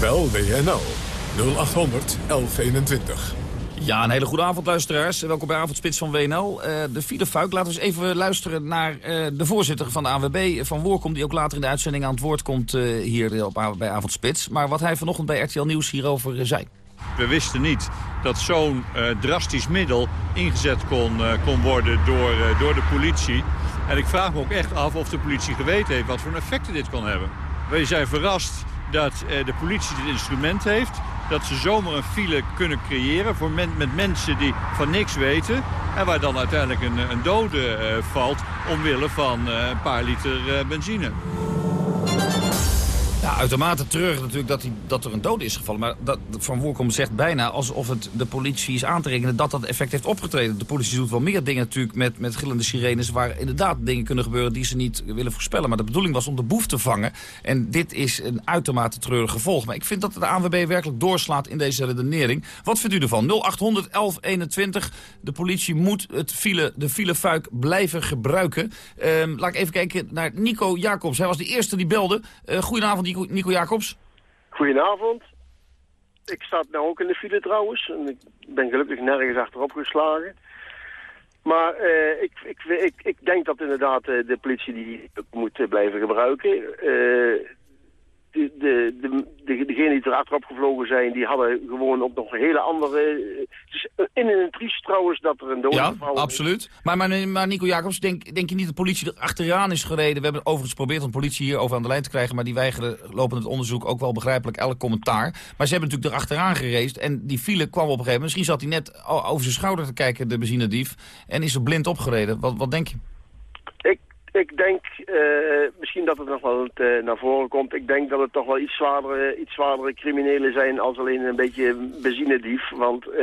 Bel WNL 0800 1121. Ja, een hele goede avond luisteraars. Welkom bij Avondspits van WNL. Uh, de filefuik. Laten we eens even luisteren naar uh, de voorzitter van de AWB, Van Woorkom... die ook later in de uitzending aan het woord komt uh, hier op, bij Avondspits. Maar wat hij vanochtend bij RTL Nieuws hierover zei. We wisten niet dat zo'n drastisch middel ingezet kon, kon worden door, door de politie. En ik vraag me ook echt af of de politie geweten heeft wat voor effecten dit kon hebben. Wij zijn verrast dat de politie dit instrument heeft dat ze zomaar een file kunnen creëren voor men, met mensen die van niks weten. En waar dan uiteindelijk een, een dode valt omwille van een paar liter benzine. Ja, uitermate treurig natuurlijk dat, dat er een dode is gevallen. Maar dat, Van Woerkom zegt bijna alsof het de politie is aan te rekenen dat dat effect heeft opgetreden. De politie doet wel meer dingen natuurlijk met, met gillende sirenes... waar inderdaad dingen kunnen gebeuren die ze niet willen voorspellen. Maar de bedoeling was om de boef te vangen. En dit is een uitermate treurig gevolg. Maar ik vind dat de ANWB werkelijk doorslaat in deze redenering. Wat vindt u ervan? 0800 1121. De politie moet het file, de filefuik blijven gebruiken. Um, laat ik even kijken naar Nico Jacobs. Hij was de eerste die belde. Uh, goedenavond, Nico. Nico, Jacobs. Goedenavond. Ik sta nou ook in de file trouwens. En ik ben gelukkig nergens achterop geslagen. Maar uh, ik, ik, ik, denk dat inderdaad uh, de politie die moet blijven gebruiken. De, de, de, degenen die er achterop gevlogen zijn, die hadden gewoon ook nog een hele andere... Het is in een triest trouwens dat er een dode Ja, absoluut. Maar, maar, maar Nico Jacobs, denk, denk je niet dat de politie er achteraan is gereden? We hebben overigens geprobeerd om de politie hier over aan de lijn te krijgen... maar die weigeren lopend het onderzoek ook wel begrijpelijk elk commentaar. Maar ze hebben natuurlijk er achteraan gereisd en die file kwam op een gegeven moment... misschien zat hij net over zijn schouder te kijken, de benzinedief... en is er blind opgereden. Wat, wat denk je? Ik denk uh, misschien dat het nog wel uh, naar voren komt. Ik denk dat het toch wel iets zwaardere, iets zwaardere criminelen zijn als alleen een beetje benzinedief. Want uh,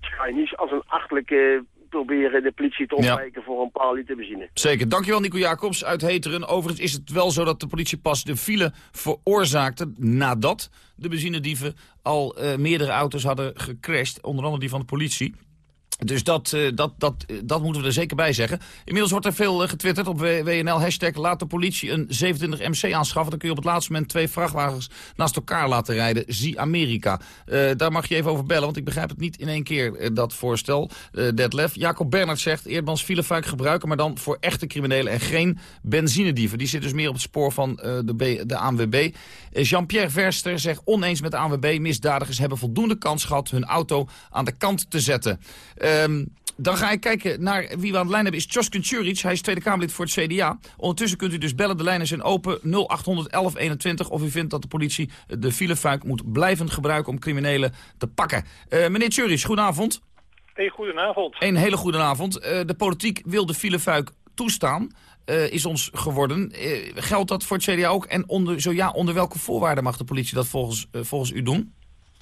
ga je niet als een achtelijke proberen de politie te ontwijken voor een paar liter benzine. Zeker. Dankjewel Nico Jacobs uit Heteren. Overigens is het wel zo dat de politie pas de file veroorzaakte nadat de benzinedieven al meerdere auto's hadden gecrashed. Onder andere die van de politie. Dus dat, uh, dat, dat, dat moeten we er zeker bij zeggen. Inmiddels wordt er veel uh, getwitterd op WNL. Hashtag laat de politie een 27 MC aanschaffen. Dan kun je op het laatste moment twee vrachtwagens naast elkaar laten rijden. Zie Amerika. Uh, daar mag je even over bellen, want ik begrijp het niet in één keer, dat voorstel. Detlef. Jacob Bernhard zegt, Eerdmans filefuik gebruiken... maar dan voor echte criminelen en geen benzinedieven. Die zit dus meer op het spoor van de, de ANWB. Jean-Pierre Verster zegt, oneens met de ANWB... misdadigers hebben voldoende kans gehad hun auto aan de kant te zetten. Um, dan ga ik kijken naar wie we aan de lijn hebben. Is Joskin Curic. Hij is Tweede Kamerlid voor het CDA. Ondertussen kunt u dus bellen. De lijnen zijn open 0800 1121. Of u vindt dat de politie de filefuik moet blijven gebruiken om criminelen te pakken. Uh, meneer Curic, goedenavond. Hey, goedenavond. Een hele goede avond. Uh, de politiek wil de filefuik toestaan. Uh, is ons geworden. geldt dat voor het CDA ook? En onder, zo ja, onder welke voorwaarden mag de politie dat volgens, volgens u doen?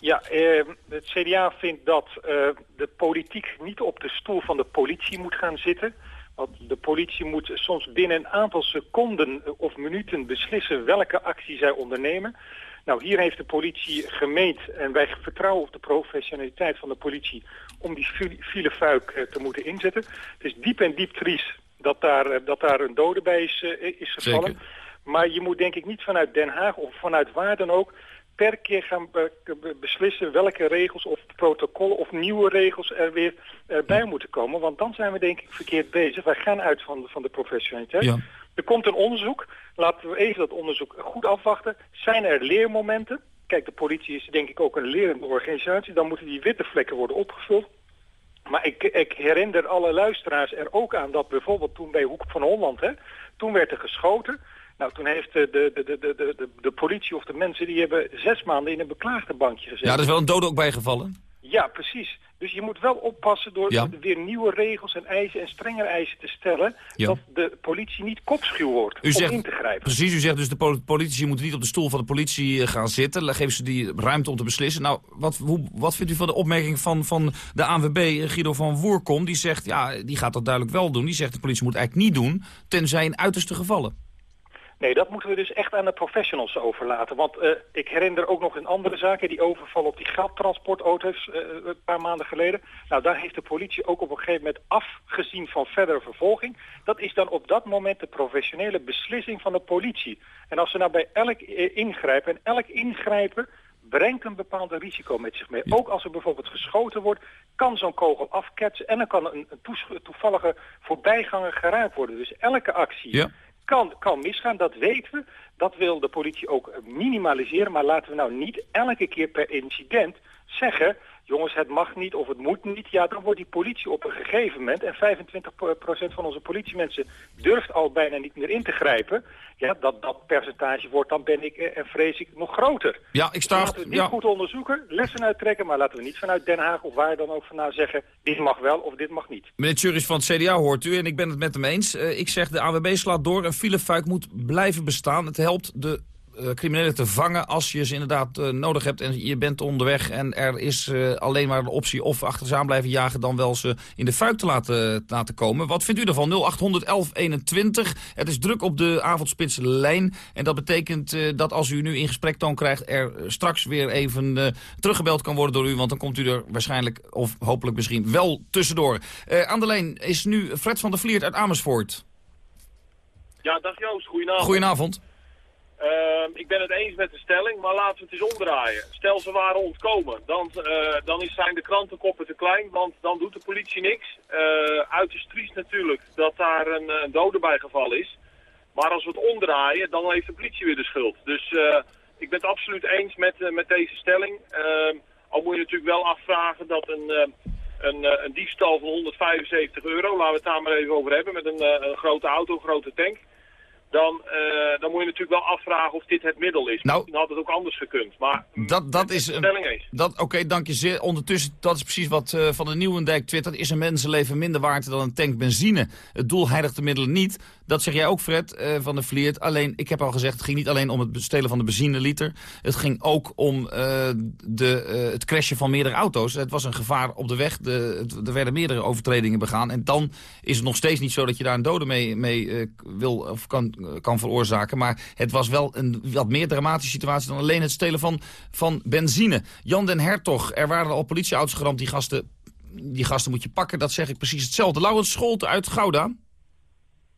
Ja, eh, het CDA vindt dat eh, de politiek niet op de stoel van de politie moet gaan zitten. Want de politie moet soms binnen een aantal seconden of minuten beslissen welke actie zij ondernemen. Nou, hier heeft de politie gemeend en wij vertrouwen op de professionaliteit van de politie om die filefuik uh, te moeten inzetten. Het is diep en diep triest dat daar, uh, dat daar een dode bij is, is gevallen. Zeker. Maar je moet denk ik niet vanuit Den Haag of vanuit waar dan ook per keer gaan beslissen welke regels of protocollen of nieuwe regels er weer uh, bij moeten komen. Want dan zijn we denk ik verkeerd bezig. Wij gaan uit van de, van de professionaliteit. Ja. Er komt een onderzoek. Laten we even dat onderzoek goed afwachten. Zijn er leermomenten? Kijk, de politie is denk ik ook een lerende organisatie. Dan moeten die witte vlekken worden opgevuld. Maar ik, ik herinner alle luisteraars er ook aan dat bijvoorbeeld toen bij Hoek van Holland... Hè, toen werd er geschoten... Nou, toen heeft de, de, de, de, de, de, politie of de mensen... die hebben zes maanden in een beklaagde bankje gezeten. Ja, er is wel een dode ook bijgevallen. Ja, precies. Dus je moet wel oppassen door weer nieuwe regels en eisen en strengere eisen te stellen... dat de politie niet kopschuw wordt u om zegt, in te grijpen. Precies, u zegt dus de politici moeten niet op de stoel van de politie eh, gaan zitten. Geven ze die ruimte om te beslissen. Nou, wat, hoe, wat vindt u van de opmerking van, van de ANWB, eh, Guido van Woerkom? Die zegt, ja, die gaat dat duidelijk wel doen. Die zegt, de politie moet eigenlijk niet doen, tenzij in uiterste gevallen. Nee, dat moeten we dus echt aan de professionals overlaten. Want uh, ik herinner ook nog een andere zaak, die overval op die geldtransportauto's uh, een paar maanden geleden. Nou, daar heeft de politie ook op een gegeven moment afgezien van verdere vervolging. Dat is dan op dat moment de professionele beslissing van de politie. En als ze nou bij elk ingrijpen, en elk ingrijpen brengt een bepaald risico met zich mee. Ook als er bijvoorbeeld geschoten wordt, kan zo'n kogel afketsen... en dan kan een, een toevallige voorbijganger geraakt worden. Dus elke actie kan, kan misgaan, dat weten we. Dat wil de politie ook minimaliseren. Maar laten we nou niet elke keer per incident zeggen jongens, het mag niet of het moet niet, ja, dan wordt die politie op een gegeven moment, en 25% van onze politiemensen durft al bijna niet meer in te grijpen, ja, dat, dat percentage wordt dan, ben ik eh, en vrees ik, nog groter. Ja, ik sta... Dus laten we niet goed onderzoeken, lessen uittrekken, maar laten we niet vanuit Den Haag of waar dan ook vandaan zeggen, dit mag wel of dit mag niet. Meneer Tjuris van het CDA hoort u, en ik ben het met hem eens. Uh, ik zeg, de AWB slaat door, een filefuik moet blijven bestaan. Het helpt de uh, criminelen te vangen als je ze inderdaad uh, nodig hebt en je bent onderweg en er is uh, alleen maar de optie of achter ze aan blijven jagen dan wel ze in de fuik te laten, te laten komen. Wat vindt u ervan? 0800 1121. Het is druk op de avondspitse lijn en dat betekent dat als u nu in gesprek toon krijgt er straks weer even teruggebeld kan worden door u, want dan komt u er waarschijnlijk of hopelijk misschien wel tussendoor. aan de lijn is nu Fred van der Vliert uit Amersfoort. Ja, dag Joost, goedenavond. Goedenavond. Uh, ik ben het eens met de stelling, maar laten we het eens omdraaien. Stel ze waren ontkomen, dan, uh, dan zijn de krantenkoppen te klein, want dan doet de politie niks. Uh, uiterst triest natuurlijk dat daar een, een dode bij is. Maar als we het omdraaien, dan heeft de politie weer de schuld. Dus uh, ik ben het absoluut eens met, met deze stelling. Ehm, al moet je natuurlijk wel afvragen dat een, een, een diefstal van 175 euro, laten we het daar maar even over hebben, met een, een grote auto, een grote tank dan, uh, dan moet je natuurlijk wel afvragen of dit het middel is. Nou, dan had het ook anders gekund. Maar dat, dat is een dat Oké, dank je zeer. Ondertussen, dat is precies wat uh, Van de Nieuwendijk twittert... is een mensenleven minder waard dan een tank benzine. Het doel heiligt de middelen niet. Dat zeg jij ook, Fred, uh, van de Vliert. Alleen, ik heb al gezegd, het ging niet alleen om het bestelen van de benzineliter. Het ging ook om de, het crashen van meerdere auto's. Het was een gevaar op de weg. De, er werden meerdere overtredingen begaan. En dan is het nog steeds niet zo dat je daar een dode mee, mee wil of kan eh, kan veroorzaken. Maar het was wel een wat meer dramatische situatie dan alleen het stelen van, van benzine. Jan den Hertog, er waren al politieauto's geramd. Die gasten, die gasten moet je pakken, dat zeg ik precies hetzelfde. Laurens Scholte uit Gouda.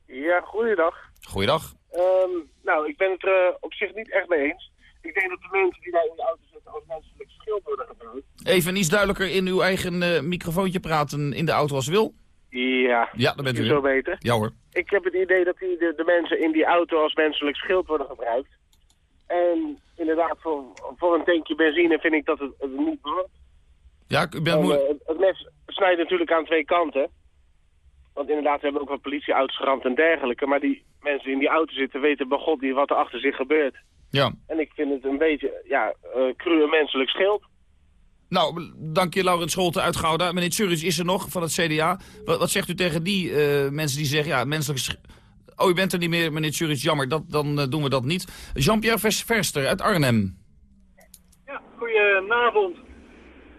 Ja, goeiedag. Goeiedag. Um, nou, ik ben het er uh, op zich niet echt mee eens. Ik denk dat de mensen die daar in de auto zitten als menselijk schild worden gebruikt. Even iets duidelijker in uw eigen uh, microfoontje praten in de auto als wil. Ja, ja dat bent u zo weten. Ja hoor. Ik heb het idee dat die, de, de, mensen in die auto als menselijk schild worden gebruikt. En inderdaad, voor, voor een tankje benzine vind ik dat het, het niet wordt. Ja, ik ben uh, het mes snijdt natuurlijk aan twee kanten. Want inderdaad, we hebben ook wat politieauto's geramd en dergelijke. Maar die mensen die in die auto zitten weten bij God niet wat er achter zich gebeurt. Ja. En ik vind het een beetje, ja, uh, cru menselijk schild. Nou, dank je Laurens Scholte uit Gouda. Meneer Tsurits is er nog van het CDA. Wat, wat zegt u tegen die uh, mensen die zeggen, ja, menselijk... Oh, u bent er niet meer, meneer Tsurits, jammer, dat, dan uh, doen we dat niet. Jean-Pierre Vers Verster uit Arnhem. Ja, goedenavond.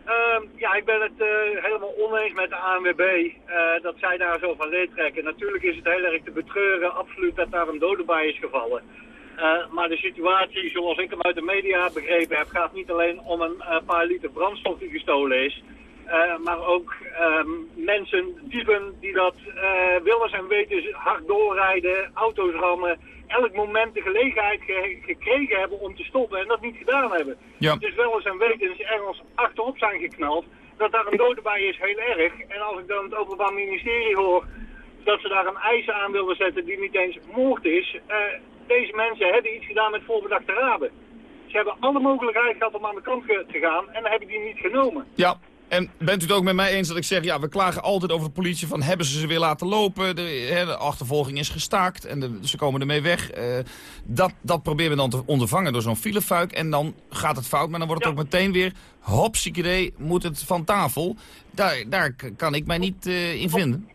Uh, ja, ik ben het uh, helemaal oneens met de ANWB dat zij daar zo van leed trekken. Natuurlijk is het heel erg te betreuren, absoluut, dat daar een dode bij is gevallen. Uh, maar de situatie, zoals ik hem uit de media begrepen heb, gaat niet alleen om een paar liter brandstof die gestolen is. Maar ook um, mensen, dieven die dat willens en wetens hard doorrijden, auto's rammen, elk moment de gelegenheid ge gekregen hebben om te stoppen en dat niet gedaan hebben. Ja. Dus willens en wetens ergens achterop zijn geknald. Dat daar een dode bij is, heel erg. En als ik dan het Openbaar Ministerie hoor dat ze daar een eis aan willen zetten die niet eens moord is deze mensen hebben iets gedaan met voorbedachte raden. Ze hebben alle mogelijkheden gehad om aan de kant te gaan en hebben die niet genomen. Ja, en bent u het ook met mij eens dat ik zeg, ja, we klagen altijd over de politie van hebben ze ze weer laten lopen, de, hè, de achtervolging is gestaakt en de, ze komen ermee weg. Uh, dat, dat proberen we dan te ondervangen door zo'n filefuik en dan gaat het fout, maar dan wordt het ja. ook meteen weer, hopsiekidee, moet het van tafel. Daar, daar kan ik mij niet uh, in vinden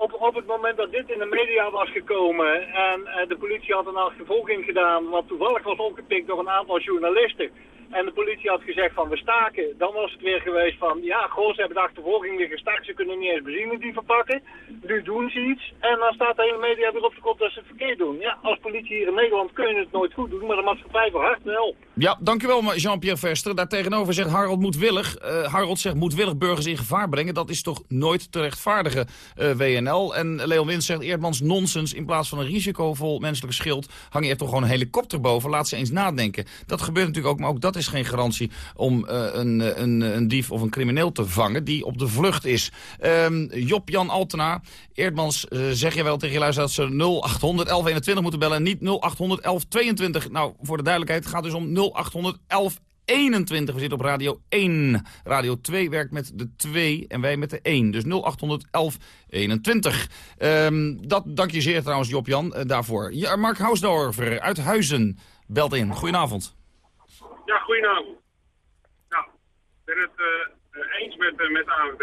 op, op het moment dat dit in de media was gekomen en uh, de politie had een achtervolging gedaan, wat toevallig was opgepikt door een aantal journalisten, en de politie had gezegd van we staken, dan was het weer geweest van ja, goh, ze hebben de achtervolging weer gestakt, ze kunnen niet eens benzine die verpakken. Nu doen ze iets en dan staat de hele media weer op de kop dat ze het verkeerd doen. Ja, als politie hier in Nederland kun je het nooit goed doen, maar de maatschappij verhardt wel. Ja, dankjewel Jean-Pierre Verster. Daartegenover zegt Harold moedwillig, uh, Harold zegt moedwillig burgers in gevaar brengen. Dat is toch nooit te rechtvaardigen, uh, WNL. En Leon Wins zegt Eerdmans nonsens. In plaats van een risicovol menselijk schild hang je er toch gewoon een helikopter boven. Laat ze eens nadenken. Dat gebeurt natuurlijk ook, maar ook dat is geen garantie om uh, een, een, een dief of een crimineel te vangen die op de vlucht is. Um, Job Jan Altena, Eerdmans, uh, zeg je wel tegen je luisteraar dat ze 0800 1121 moeten bellen en niet 0800 1122. Nou, voor de duidelijkheid, het gaat dus om 0800 1121. We zitten op Radio 1. Radio 2 werkt met de 2 en wij met de 1. Dus 0800 1121. Um, dat dank je zeer trouwens, Job-Jan, daarvoor. Ja, Mark Hausdorfer uit Huizen belt in. Goedenavond. Ja, goedenavond. Nou, ik ben het uh, eens met, uh, met de ANWB.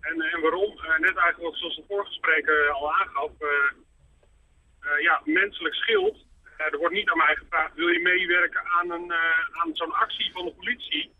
En, en waarom? net eigenlijk zoals de vorige spreker al aangaf. ja, menselijk schild. er wordt niet aan mij gevraagd, wil je meewerken aan, een, aan zo'n actie van de politie?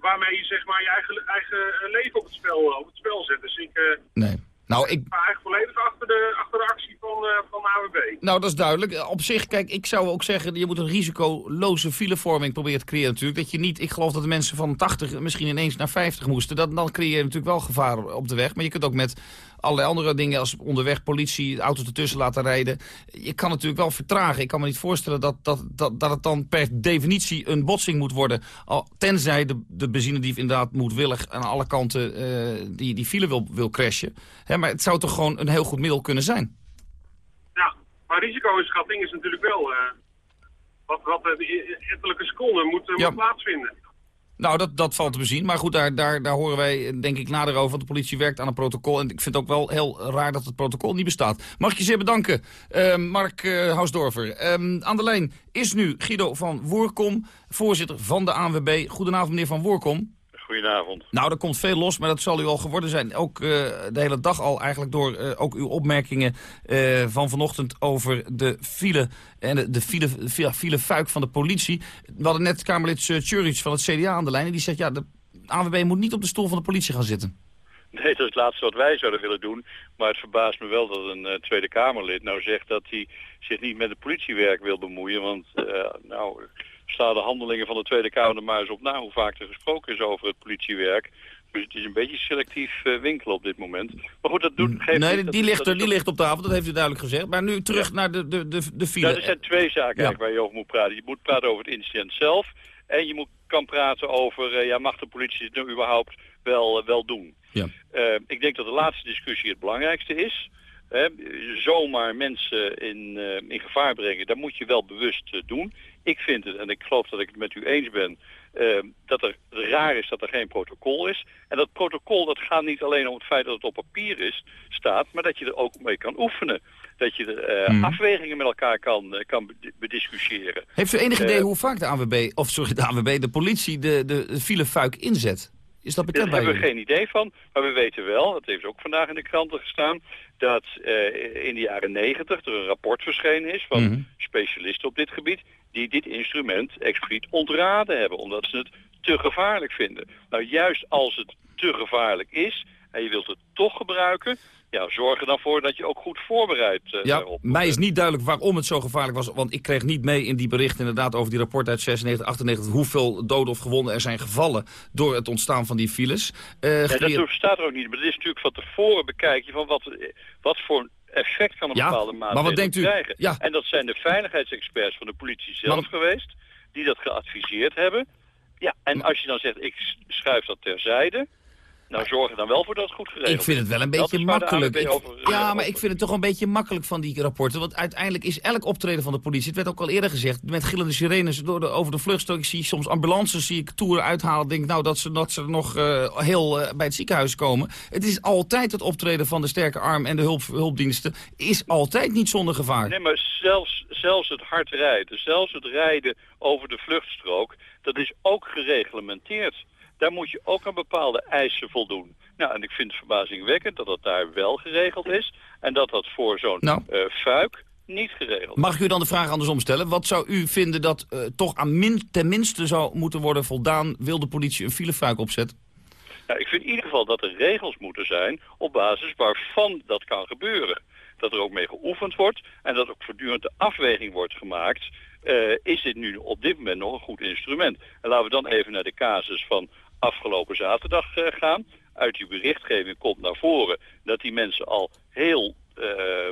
waarmee je zeg maar je eigen, eigen leven op het, spel, op het spel zet. Dus ik... nee. Nou, ik... ga eigenlijk volledig achter de, achter de actie van, uh, van de AWB. Nou, dat is duidelijk. Op zich, kijk, ik zou ook zeggen... je moet een risicoloze filevorming proberen te creëren natuurlijk. Dat je niet, ik geloof dat de mensen van 80 misschien ineens naar 50 moesten. Dat, dan creëer je natuurlijk wel gevaar op de weg. Maar je kunt ook met allerlei andere dingen als onderweg politie, auto's ertussen laten rijden. Je kan natuurlijk wel vertragen. Ik kan me niet voorstellen dat, dat, dat, dat het dan per definitie een botsing moet worden. Al, tenzij de, de benzinedief inderdaad moedwillig aan alle kanten uh, die, die file wil, wil crashen. Hè, maar het zou toch gewoon een heel goed middel kunnen zijn? Ja, maar risico-inschatting is natuurlijk wel... Uh, wat, wat de moet, uh, ja. moet plaatsvinden. Nou, dat, dat valt te bezien. Maar goed, daar, daar, daar horen wij denk ik nader over. Want de politie werkt aan een protocol. En ik vind het ook wel heel raar dat het protocol niet bestaat. Mag ik je zeer bedanken, uh, Mark uh, Hausdorfer. Um, aan de lijn is nu Guido van Woerkom, voorzitter van de ANWB. Goedenavond, meneer Van Woerkom. Goedenavond. Nou, er komt veel los, maar dat zal u al geworden zijn. Ook uh, de hele dag al eigenlijk door uh, ook uw opmerkingen uh, van vanochtend over de file en de, de file, file, file fuik van de politie. We hadden net Kamerlid uh, van het CDA aan de lijn en die zegt ja, de ANWB moet niet op de stoel van de politie gaan zitten. Nee, dat is het laatste wat wij zouden willen doen. Maar het verbaast me wel dat een uh, Tweede Kamerlid nou zegt dat hij zich niet met het politiewerk wil bemoeien. Want uh, nou, staan de handelingen van de Tweede Kamer er maar eens op na hoe vaak er gesproken is over het politiewerk. Dus het is een beetje selectief uh, winkelen op dit moment. Maar goed, dat doet... Geeft nee, die, ligt, dat er, die ligt op tafel, dat heeft u duidelijk gezegd. Maar nu terug ja. naar de, de, de, de file. Ja, er zijn twee zaken waar je over moet praten. Je moet praten over het incident zelf. En je moet, kan praten over, uh, ja, mag de politie het nu überhaupt wel, uh, wel doen? Ja. ik denk dat de laatste discussie het belangrijkste is. Hè, zomaar mensen in, in gevaar brengen, dat moet je wel bewust doen. Ik vind het, en ik geloof dat ik het met u eens ben, uh, dat er raar is dat er geen protocol is. En dat protocol dat gaat niet alleen om het feit dat het op papier is, staat, maar dat je er ook mee kan oefenen. Dat je er uh, hmm. afwegingen met elkaar kan, uh, kan bediscussiëren. Heeft u enig idee hoe vaak de ANWB, of sorry, de ANWB, de politie de, de, de filefuik inzet? Is dat bekend Daar hebben we geen idee van, maar we weten wel, dat heeft ook vandaag in de kranten gestaan, dat uh, in de jaren negentig er een rapport verschenen is van mm -hmm. specialisten op dit gebied die dit instrument expliciet ontraden hebben, omdat ze het te gevaarlijk vinden. Nou, juist als het te gevaarlijk is en je wilt het toch gebruiken, ja, zorg er dan voor dat je ook goed voorbereid uh, ja, daarop Mij is niet duidelijk waarom het zo gevaarlijk was. Want ik kreeg niet mee in die berichten inderdaad over die rapport uit 96, 98... hoeveel doden of gewonden er zijn gevallen door het ontstaan van die files. Uh, ja, dat staat er ook niet. Maar het is natuurlijk van tevoren bekijken van wat, wat voor effect kan een ja, bepaalde maatregel maar wat denkt u? krijgen. Ja. En dat zijn de veiligheidsexperts van de politie zelf maar... geweest... die dat geadviseerd hebben. Ja, en als je dan zegt, ik schuif dat terzijde... Nou, zorg er dan wel voor dat het goed geregeld is. Ik vind het wel een beetje makkelijk. Ik, ja, maar ik vind het toch een beetje makkelijk van die rapporten. Want uiteindelijk is elk optreden van de politie... het werd ook al eerder gezegd, met gillende sirenes door de, over de vluchtstrook. Ik zie soms ambulances, zie ik toeren uithalen. denk nou dat ze, dat ze nog uh, heel uh, bij het ziekenhuis komen. Het is altijd het optreden van de sterke arm en de hulp, hulpdiensten... is altijd niet zonder gevaar. Nee, maar zelfs, zelfs het hard rijden, zelfs het rijden over de vluchtstrook... dat is ook gereglementeerd daar moet je ook aan bepaalde eisen voldoen. Nou, en ik vind het verbazingwekkend dat dat daar wel geregeld is. En dat dat voor zo'n nou. uh, fuik niet geregeld Mag ik u dan de vraag andersom stellen? Wat zou u vinden dat uh, toch aan min, tenminste zou moeten worden voldaan... wil de politie een filefuik opzetten? Nou, ik vind in ieder geval dat er regels moeten zijn op basis waarvan dat kan gebeuren. Dat er ook mee geoefend wordt en dat ook voortdurend de afweging wordt gemaakt... Uh, is dit nu op dit moment nog een goed instrument? En laten we dan even naar de casus van afgelopen zaterdag uh, gaan. Uit die berichtgeving komt naar voren dat die mensen al heel uh,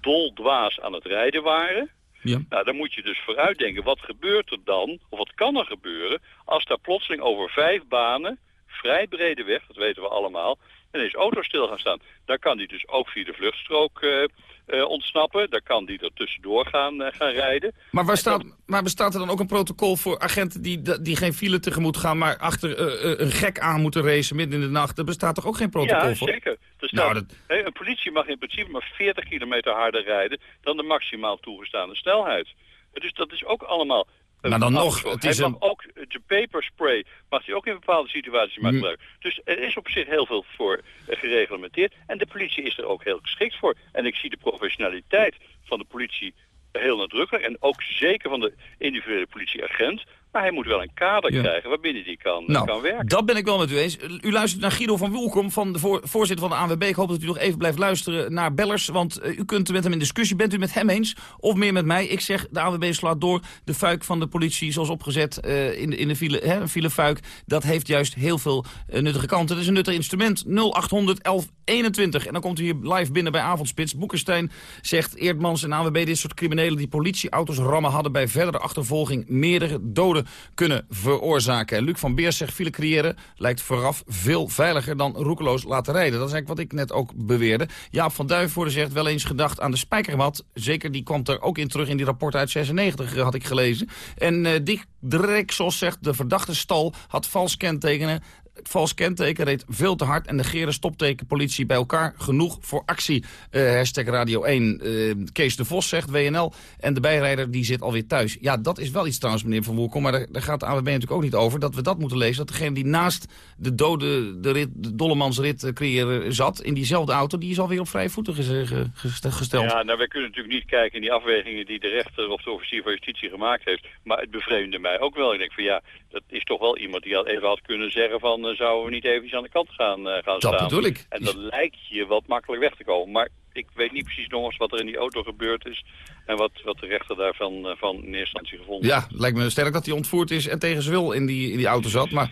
doldwaas aan het rijden waren. Ja. Nou, dan moet je dus vooruitdenken, wat gebeurt er dan, of wat kan er gebeuren, als daar plotseling over vijf banen, vrij brede weg, dat weten we allemaal, ineens auto's stil gaan staan. Daar kan die dus ook via de vluchtstrook eh, eh, ontsnappen. Daar kan die er tussendoor gaan, eh, gaan rijden. Maar, waar staat, maar bestaat er dan ook een protocol voor agenten die, die geen file tegemoet gaan... maar achter een gek aan moeten racen midden in de nacht? Er bestaat toch ook geen protocol ja, voor? zeker. Er staat, Nou, dat- hè, een politie mag in principe maar 40 kilometer harder rijden dan de maximaal toegestaande snelheid. Dus dat is ook allemaal... Maar dan nog, het is hij een- mag ook de paperspray mag hij ook in bepaalde situaties maar Mm. gebruiken. Dus er is op zich heel veel voor eh, gereglementeerd. En de politie is er ook heel geschikt voor. En ik zie de professionaliteit van de politie heel nadrukkelijk. En ook zeker van de individuele politieagent. Maar hij moet wel een kader Ja. krijgen waarbinnen die kan, Nou, kan werken. dat ben ik wel met u eens. U luistert naar Guido van Woelkom, van de voor- voorzitter van de ANWB. Ik hoop dat u nog even blijft luisteren naar bellers. Want eh, u kunt met hem in discussie. Bent u met hem eens? Of meer met mij? Ik zeg, de ANWB slaat door. De fuik van de politie, zoals opgezet eh, in, de, in de file, hè. Dat heeft juist heel veel eh, nuttige kanten. Het is een nuttig instrument. 0800 1121. En dan komt u hier live binnen bij Avondspits. Boekenstein zegt, Eerdmans en ANWB... dit soort criminelen die politieauto's rammen... hadden bij verdere achtervolging meerdere doden kunnen veroorzaken. En Luc van Beers zegt, file creëren lijkt vooraf veel veiliger... dan roekeloos laten rijden. Dat is eigenlijk wat ik net ook beweerde. Jaap van Duivenvoorde zegt, wel eens gedacht aan de spijkermat. Zeker, die kwam er ook in terug in die rapport uit 96, had ik gelezen. En eh Dick Drexos zegt, de verdachte stal had vals kentekenen... Het vals kenteken reed veel te hard en negeren stopteken politie bij elkaar. Genoeg voor actie. Eh hashtag Radio 1. Eh, Kees de Vos zegt WNL. En de bijrijder die zit alweer thuis. Ja, dat is wel iets trouwens, meneer Van Woerkom. Maar daar, gaat de AWB natuurlijk ook niet over. Dat we dat moeten lezen. Dat degene die naast de dode, de, rit, de Dollemansrit eh, creëren zat... in diezelfde auto, die is alweer op vrije voeten ges- ge- ge- gesteld. Ja, nou, wij kunnen natuurlijk niet kijken in die afwegingen die de rechter of de officier van justitie gemaakt heeft. Maar het bevreemde mij ook wel. Ik denk van ja, dat is toch wel iemand die al even had kunnen zeggen van eh, zouden we niet even aan de kant gaan, eh, gaan Dat staan. bedoel ik. En dan lijkt je wat makkelijk weg te komen. Maar ik weet niet precies nog eens wat er in die auto gebeurd is. En wat, wat de rechter daarvan eh, van in eerste instantie gevonden Ja, het lijkt me sterk dat hij ontvoerd is en tegen zijn wil in die, in die auto zat. Maar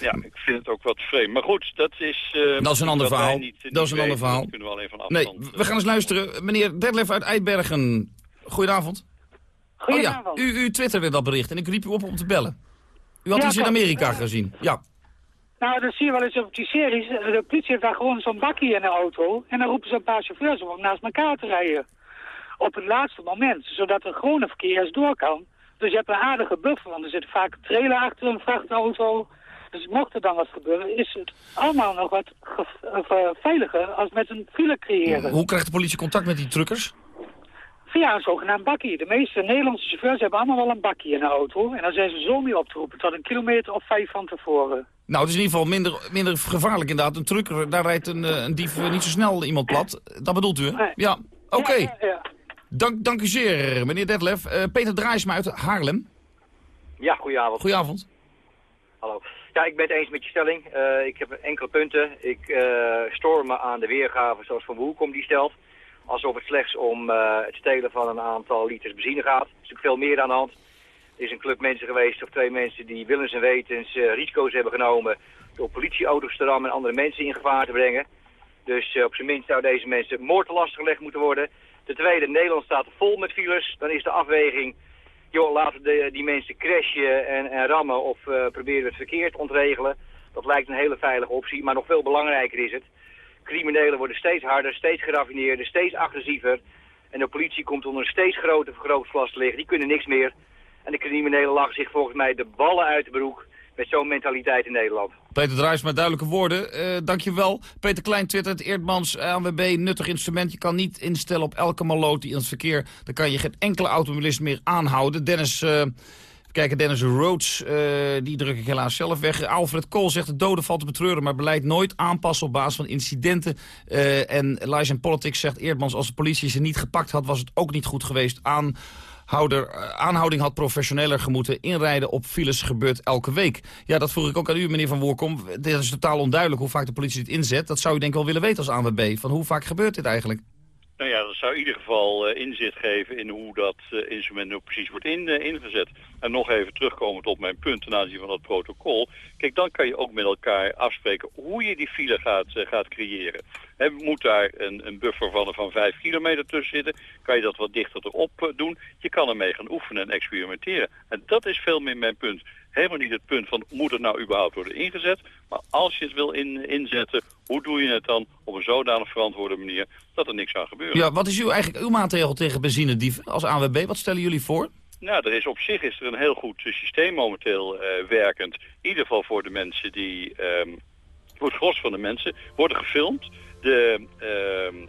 Ja, ik vind het ook wat vreemd. Maar goed, dat is... eh, Dat is een ander verhaal. niet- niet Dat is een ander verhaal. Dat kunnen we alleen van nee, afstand. we gaan eens luisteren. Meneer Detlef uit Eidbergen. Goedenavond. Goedenavond. Oh ja, u, u twitterde dat bericht en ik riep u op om te bellen. U had Ja, iets in klopt. Amerika gezien. Ja. Nou, dat zie je wel eens op die series. De politie heeft daar gewoon zo'n bakje in de auto. En dan roepen ze een paar chauffeurs om naast elkaar te rijden. Op het laatste moment, zodat er gewone verkeer eens door kan. Dus je hebt een aardige buffer, want er zit vaak een trailer achter een vrachtauto. Dus mocht er dan wat gebeuren, is het allemaal nog wat eh, veiliger als met een file creëren. Hoe krijgt de politie contact met die truckers? Via een zogenaamd bakkie. De meeste Nederlandse chauffeurs hebben allemaal wel een bakkie in de auto. En dan zijn ze zo mee op te roepen tot een kilometer of vijf van tevoren. Nou, het is in ieder geval minder, minder gevaarlijk inderdaad. Een trucker, daar rijdt een, eh, een dief eh, niet zo snel iemand plat. Dat bedoelt u, hè? Nee. Ja, oké. Ja, ja, ja. Dank, dank u zeer, meneer Detlef. Eh, Peter Draaisma uit Haarlem. Ja, goedenavond. Goedenavond. Hallo. Ja, ik ben het eens met je stelling. Eh, ik heb enkele punten. Ik eh stoor me aan de weergave zoals Van Woelkom die stelt. Alsof het slechts om eh, het stelen van een aantal liters benzine gaat. Er is natuurlijk veel meer aan de hand. Er is een club mensen geweest, of twee mensen, die willens en wetens eh, risico's hebben genomen... door politieauto's te rammen en andere mensen in gevaar te brengen. Dus eh, op zijn minst zou deze mensen moord lastig gelegd moeten worden. Ten tweede, Nederland staat vol met files. Dan is de afweging, joh, laten de, die mensen crashen en, en rammen of proberen we het verkeerd te ontregelen. Dat lijkt een hele veilige optie, maar nog veel belangrijker is het. Criminelen worden steeds harder, steeds geraffineerder, steeds agressiever. En de politie komt onder een steeds groter vergrootglas te liggen. Die kunnen niks meer. En de criminelen lachen zich volgens mij de ballen uit de broek met zo'n mentaliteit in Nederland. Peter Druijs met duidelijke woorden. Eh dankjewel. Peter Klein twittert, Eerdmans, ANWB, nuttig instrument. Je kan niet instellen op elke maloot die in het verkeer... dan kan je geen enkele automobilist meer aanhouden. Dennis... eh, Kijken, Dennis Rhodes, eh, die druk ik helaas zelf weg. Alfred Kool zegt, de doden valt te betreuren... maar beleid nooit aanpassen op basis van incidenten. Eh, en Lies in Politics zegt, Eerdmans, als de politie ze niet gepakt had... was het ook niet goed geweest. Eh, aanhouding had professioneler gemoeten. Inrijden op files gebeurt elke week. Ja, dat vroeg ik ook aan u, meneer Van Woerkom. Dit is totaal onduidelijk hoe vaak de politie dit inzet. Dat zou u denk ik wel willen weten als ANWB. Van hoe vaak gebeurt dit eigenlijk? Nou ja, dat zou in ieder geval uh, inzicht geven in hoe dat uh, instrument nu precies wordt in, uh, ingezet. En nog even terugkomend op mijn punt ten aanzien van dat protocol. Kijk, dan kan je ook met elkaar afspreken hoe je die file gaat, gaat creëren. He, moet daar een, een buffer van, van 5 kilometer tussen zitten? Kan je dat wat dichter erop doen? Je kan ermee gaan oefenen en experimenteren. En dat is veel meer mijn punt helemaal niet het punt van moet het nou überhaupt worden ingezet. Maar als je het wil in, inzetten, hoe doe je het dan op een zodanig verantwoorde manier dat er niks aan gebeurt. Ja, wat is uw, eigenlijk uw maatregel tegen benzinedieven als ANWB? Wat stellen jullie voor? Nou, er is op zich is er een heel goed systeem momenteel uh, werkend. In ieder geval voor de mensen die, um, voor het gros van de mensen, worden gefilmd. De, uh,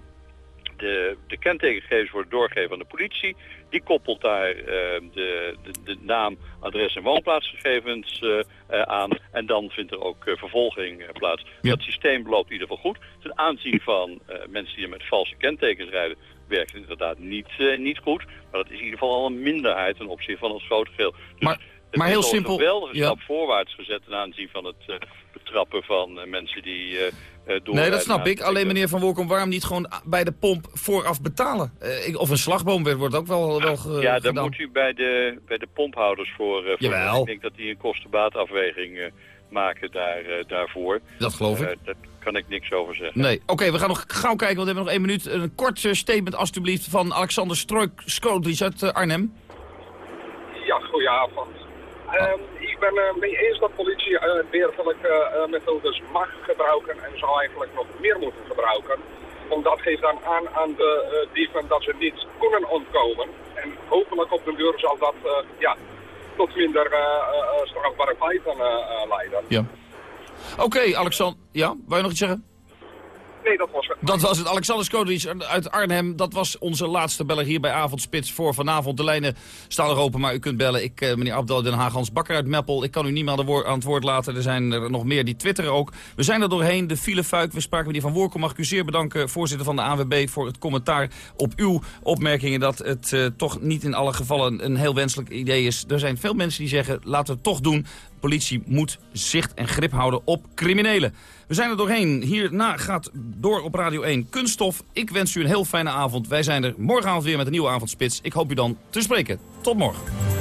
de, de kentekengegevens worden doorgegeven aan de politie. Die koppelt daar uh, de, de, de, naam, adres en woonplaatsgegevens uh, aan. En dan vindt er ook vervolging plaats. Ja. Dat systeem loopt in ieder geval goed. Ten aanzien van mensen die met valse kentekens rijden werkt het inderdaad niet, niet goed. Maar dat is in ieder geval al een minderheid ten opzichte van het grote geheel. Dus maar, maar heel simpel. een geweldige ja. stap voorwaarts gezet ten aanzien van het betrappen van mensen die uh, nee, dat snap ik. Alleen meneer Van Wolkom, waarom niet gewoon bij de pomp vooraf betalen? Uh, of een slagboom wordt ook wel, wel ge, Ja, dan gedaan. moet u bij de, bij de pomphouders voor... Uh, Jawel. Ik denk dat die een kostenbaatafweging maken daar, daarvoor. Dat geloof ik. daar kan ik niks over zeggen. Nee, oké, okay, we gaan nog gauw kijken, want we hebben nog één minuut. Een kort statement alstublieft van Alexander Stroik uit Arnhem. Ja, goedenavond. Um, ik ben uh, mee eens dat politie uh, methodes mag gebruiken en zou eigenlijk nog meer moeten gebruiken. Want dat geeft dan aan aan de dieven dat ze niet kunnen ontkomen. En hopelijk op de duur zal dat ja, tot minder strafbare feiten leiden. Ja. Oké, okay, Alexander. Ja, wou je nog iets zeggen? Nee, dat was het. Dat was het. Alexander Skodric uit Arnhem. Dat was onze laatste beller hier bij Avondspits voor vanavond. De lijnen staan er open, maar u kunt bellen. Ik, eh, meneer Abdel Den Haag, Hans Bakker uit Meppel. Ik kan u niet meer aan het woord laten. Er zijn er nog meer die twitteren ook. We zijn er doorheen. De filefuik. We spraken met die van Woerkom. Mag ik u zeer bedanken, voorzitter van de ANWB, voor het commentaar op uw opmerkingen. Dat het uh, toch niet in alle gevallen een heel wenselijk idee is. Er zijn veel mensen die zeggen, laten we het toch doen. Politie moet zicht en grip houden op criminelen. We zijn er doorheen. Hierna gaat door op Radio 1 Kunststof. Ik wens u een heel fijne avond. Wij zijn er morgenavond weer met een nieuwe avondspits. Ik hoop u dan te spreken. Tot morgen.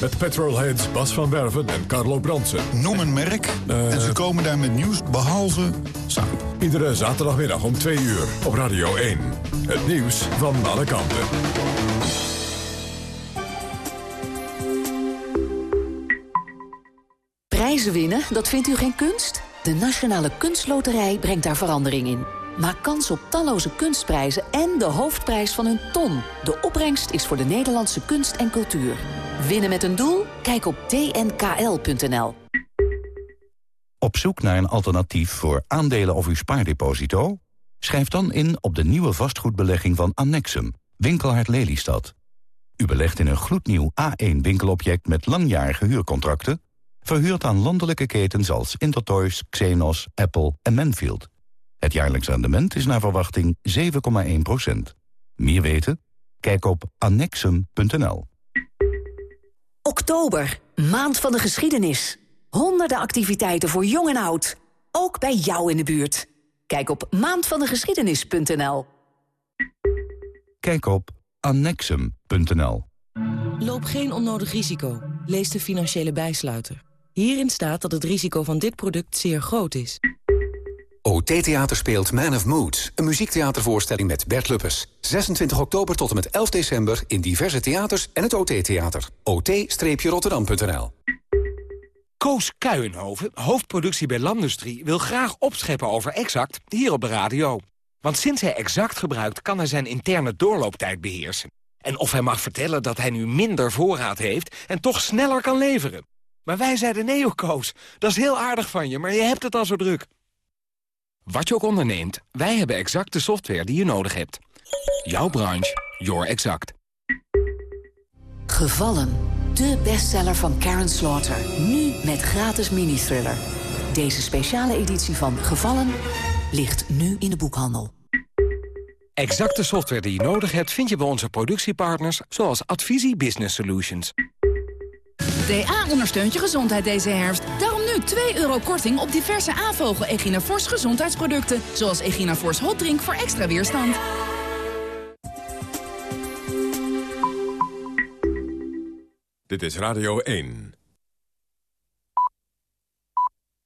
Met petrolheads Bas van Werven en Carlo Bransen. Noem een merk uh, en ze komen daar met nieuws behalve samen. Iedere zaterdagmiddag om 2 uur op Radio 1. Het nieuws van alle kanten. Prijzen winnen, dat vindt u geen kunst? De Nationale Kunstloterij brengt daar verandering in. Maak kans op talloze kunstprijzen en de hoofdprijs van een ton. De opbrengst is voor de Nederlandse kunst en cultuur. Winnen met een doel? Kijk op tnkl.nl. Op zoek naar een alternatief voor aandelen of uw spaardeposito? Schrijf dan in op de nieuwe vastgoedbelegging van Annexum, Winkelhard Lelystad. U belegt in een gloednieuw A1-winkelobject met langjarige huurcontracten... verhuurd aan landelijke ketens als Intertoys, Xenos, Apple en Manfield. Het jaarlijks rendement is naar verwachting 7,1% Meer weten? Kijk op annexum.nl. Oktober, maand van de geschiedenis. Honderden activiteiten voor jong en oud. Ook bij jou in de buurt. Kijk op maandvandegeschiedenis.nl. Kijk op annexum.nl. Loop geen onnodig risico. Lees de financiële bijsluiter. Hierin staat dat het risico van dit product zeer groot is. OT Theater speelt Man of Moods, een muziektheatervoorstelling met Bert Luppes. 26 oktober tot en met 11 december in diverse theaters en het OT Theater. ot-rotterdam.nl Koos Kuijenhoven, hoofdproductie bij Landustrie... wil graag opscheppen over Exact hier op de radio. Want sinds hij Exact gebruikt, kan hij zijn interne doorlooptijd beheersen. En of hij mag vertellen dat hij nu minder voorraad heeft... en toch sneller kan leveren. Maar wij zeiden nee, Koos. Dat is heel aardig van je, maar je hebt het al zo druk. Wat je ook onderneemt, wij hebben exact de software die je nodig hebt. Jouw branche, Your Exact. Gevallen. De bestseller van Karen Slaughter. Nu met gratis mini-thriller. Deze speciale editie van Gevallen ligt nu in de boekhandel. Exacte software die je nodig hebt vind je bij onze productiepartners... zoals Advisie Business Solutions. DA ondersteunt je gezondheid deze herfst. Daarom nu 2 euro korting op diverse A-vogel Eginafors gezondheidsproducten. Zoals Eginafors Hot Drink voor extra weerstand. Dit is Radio 1.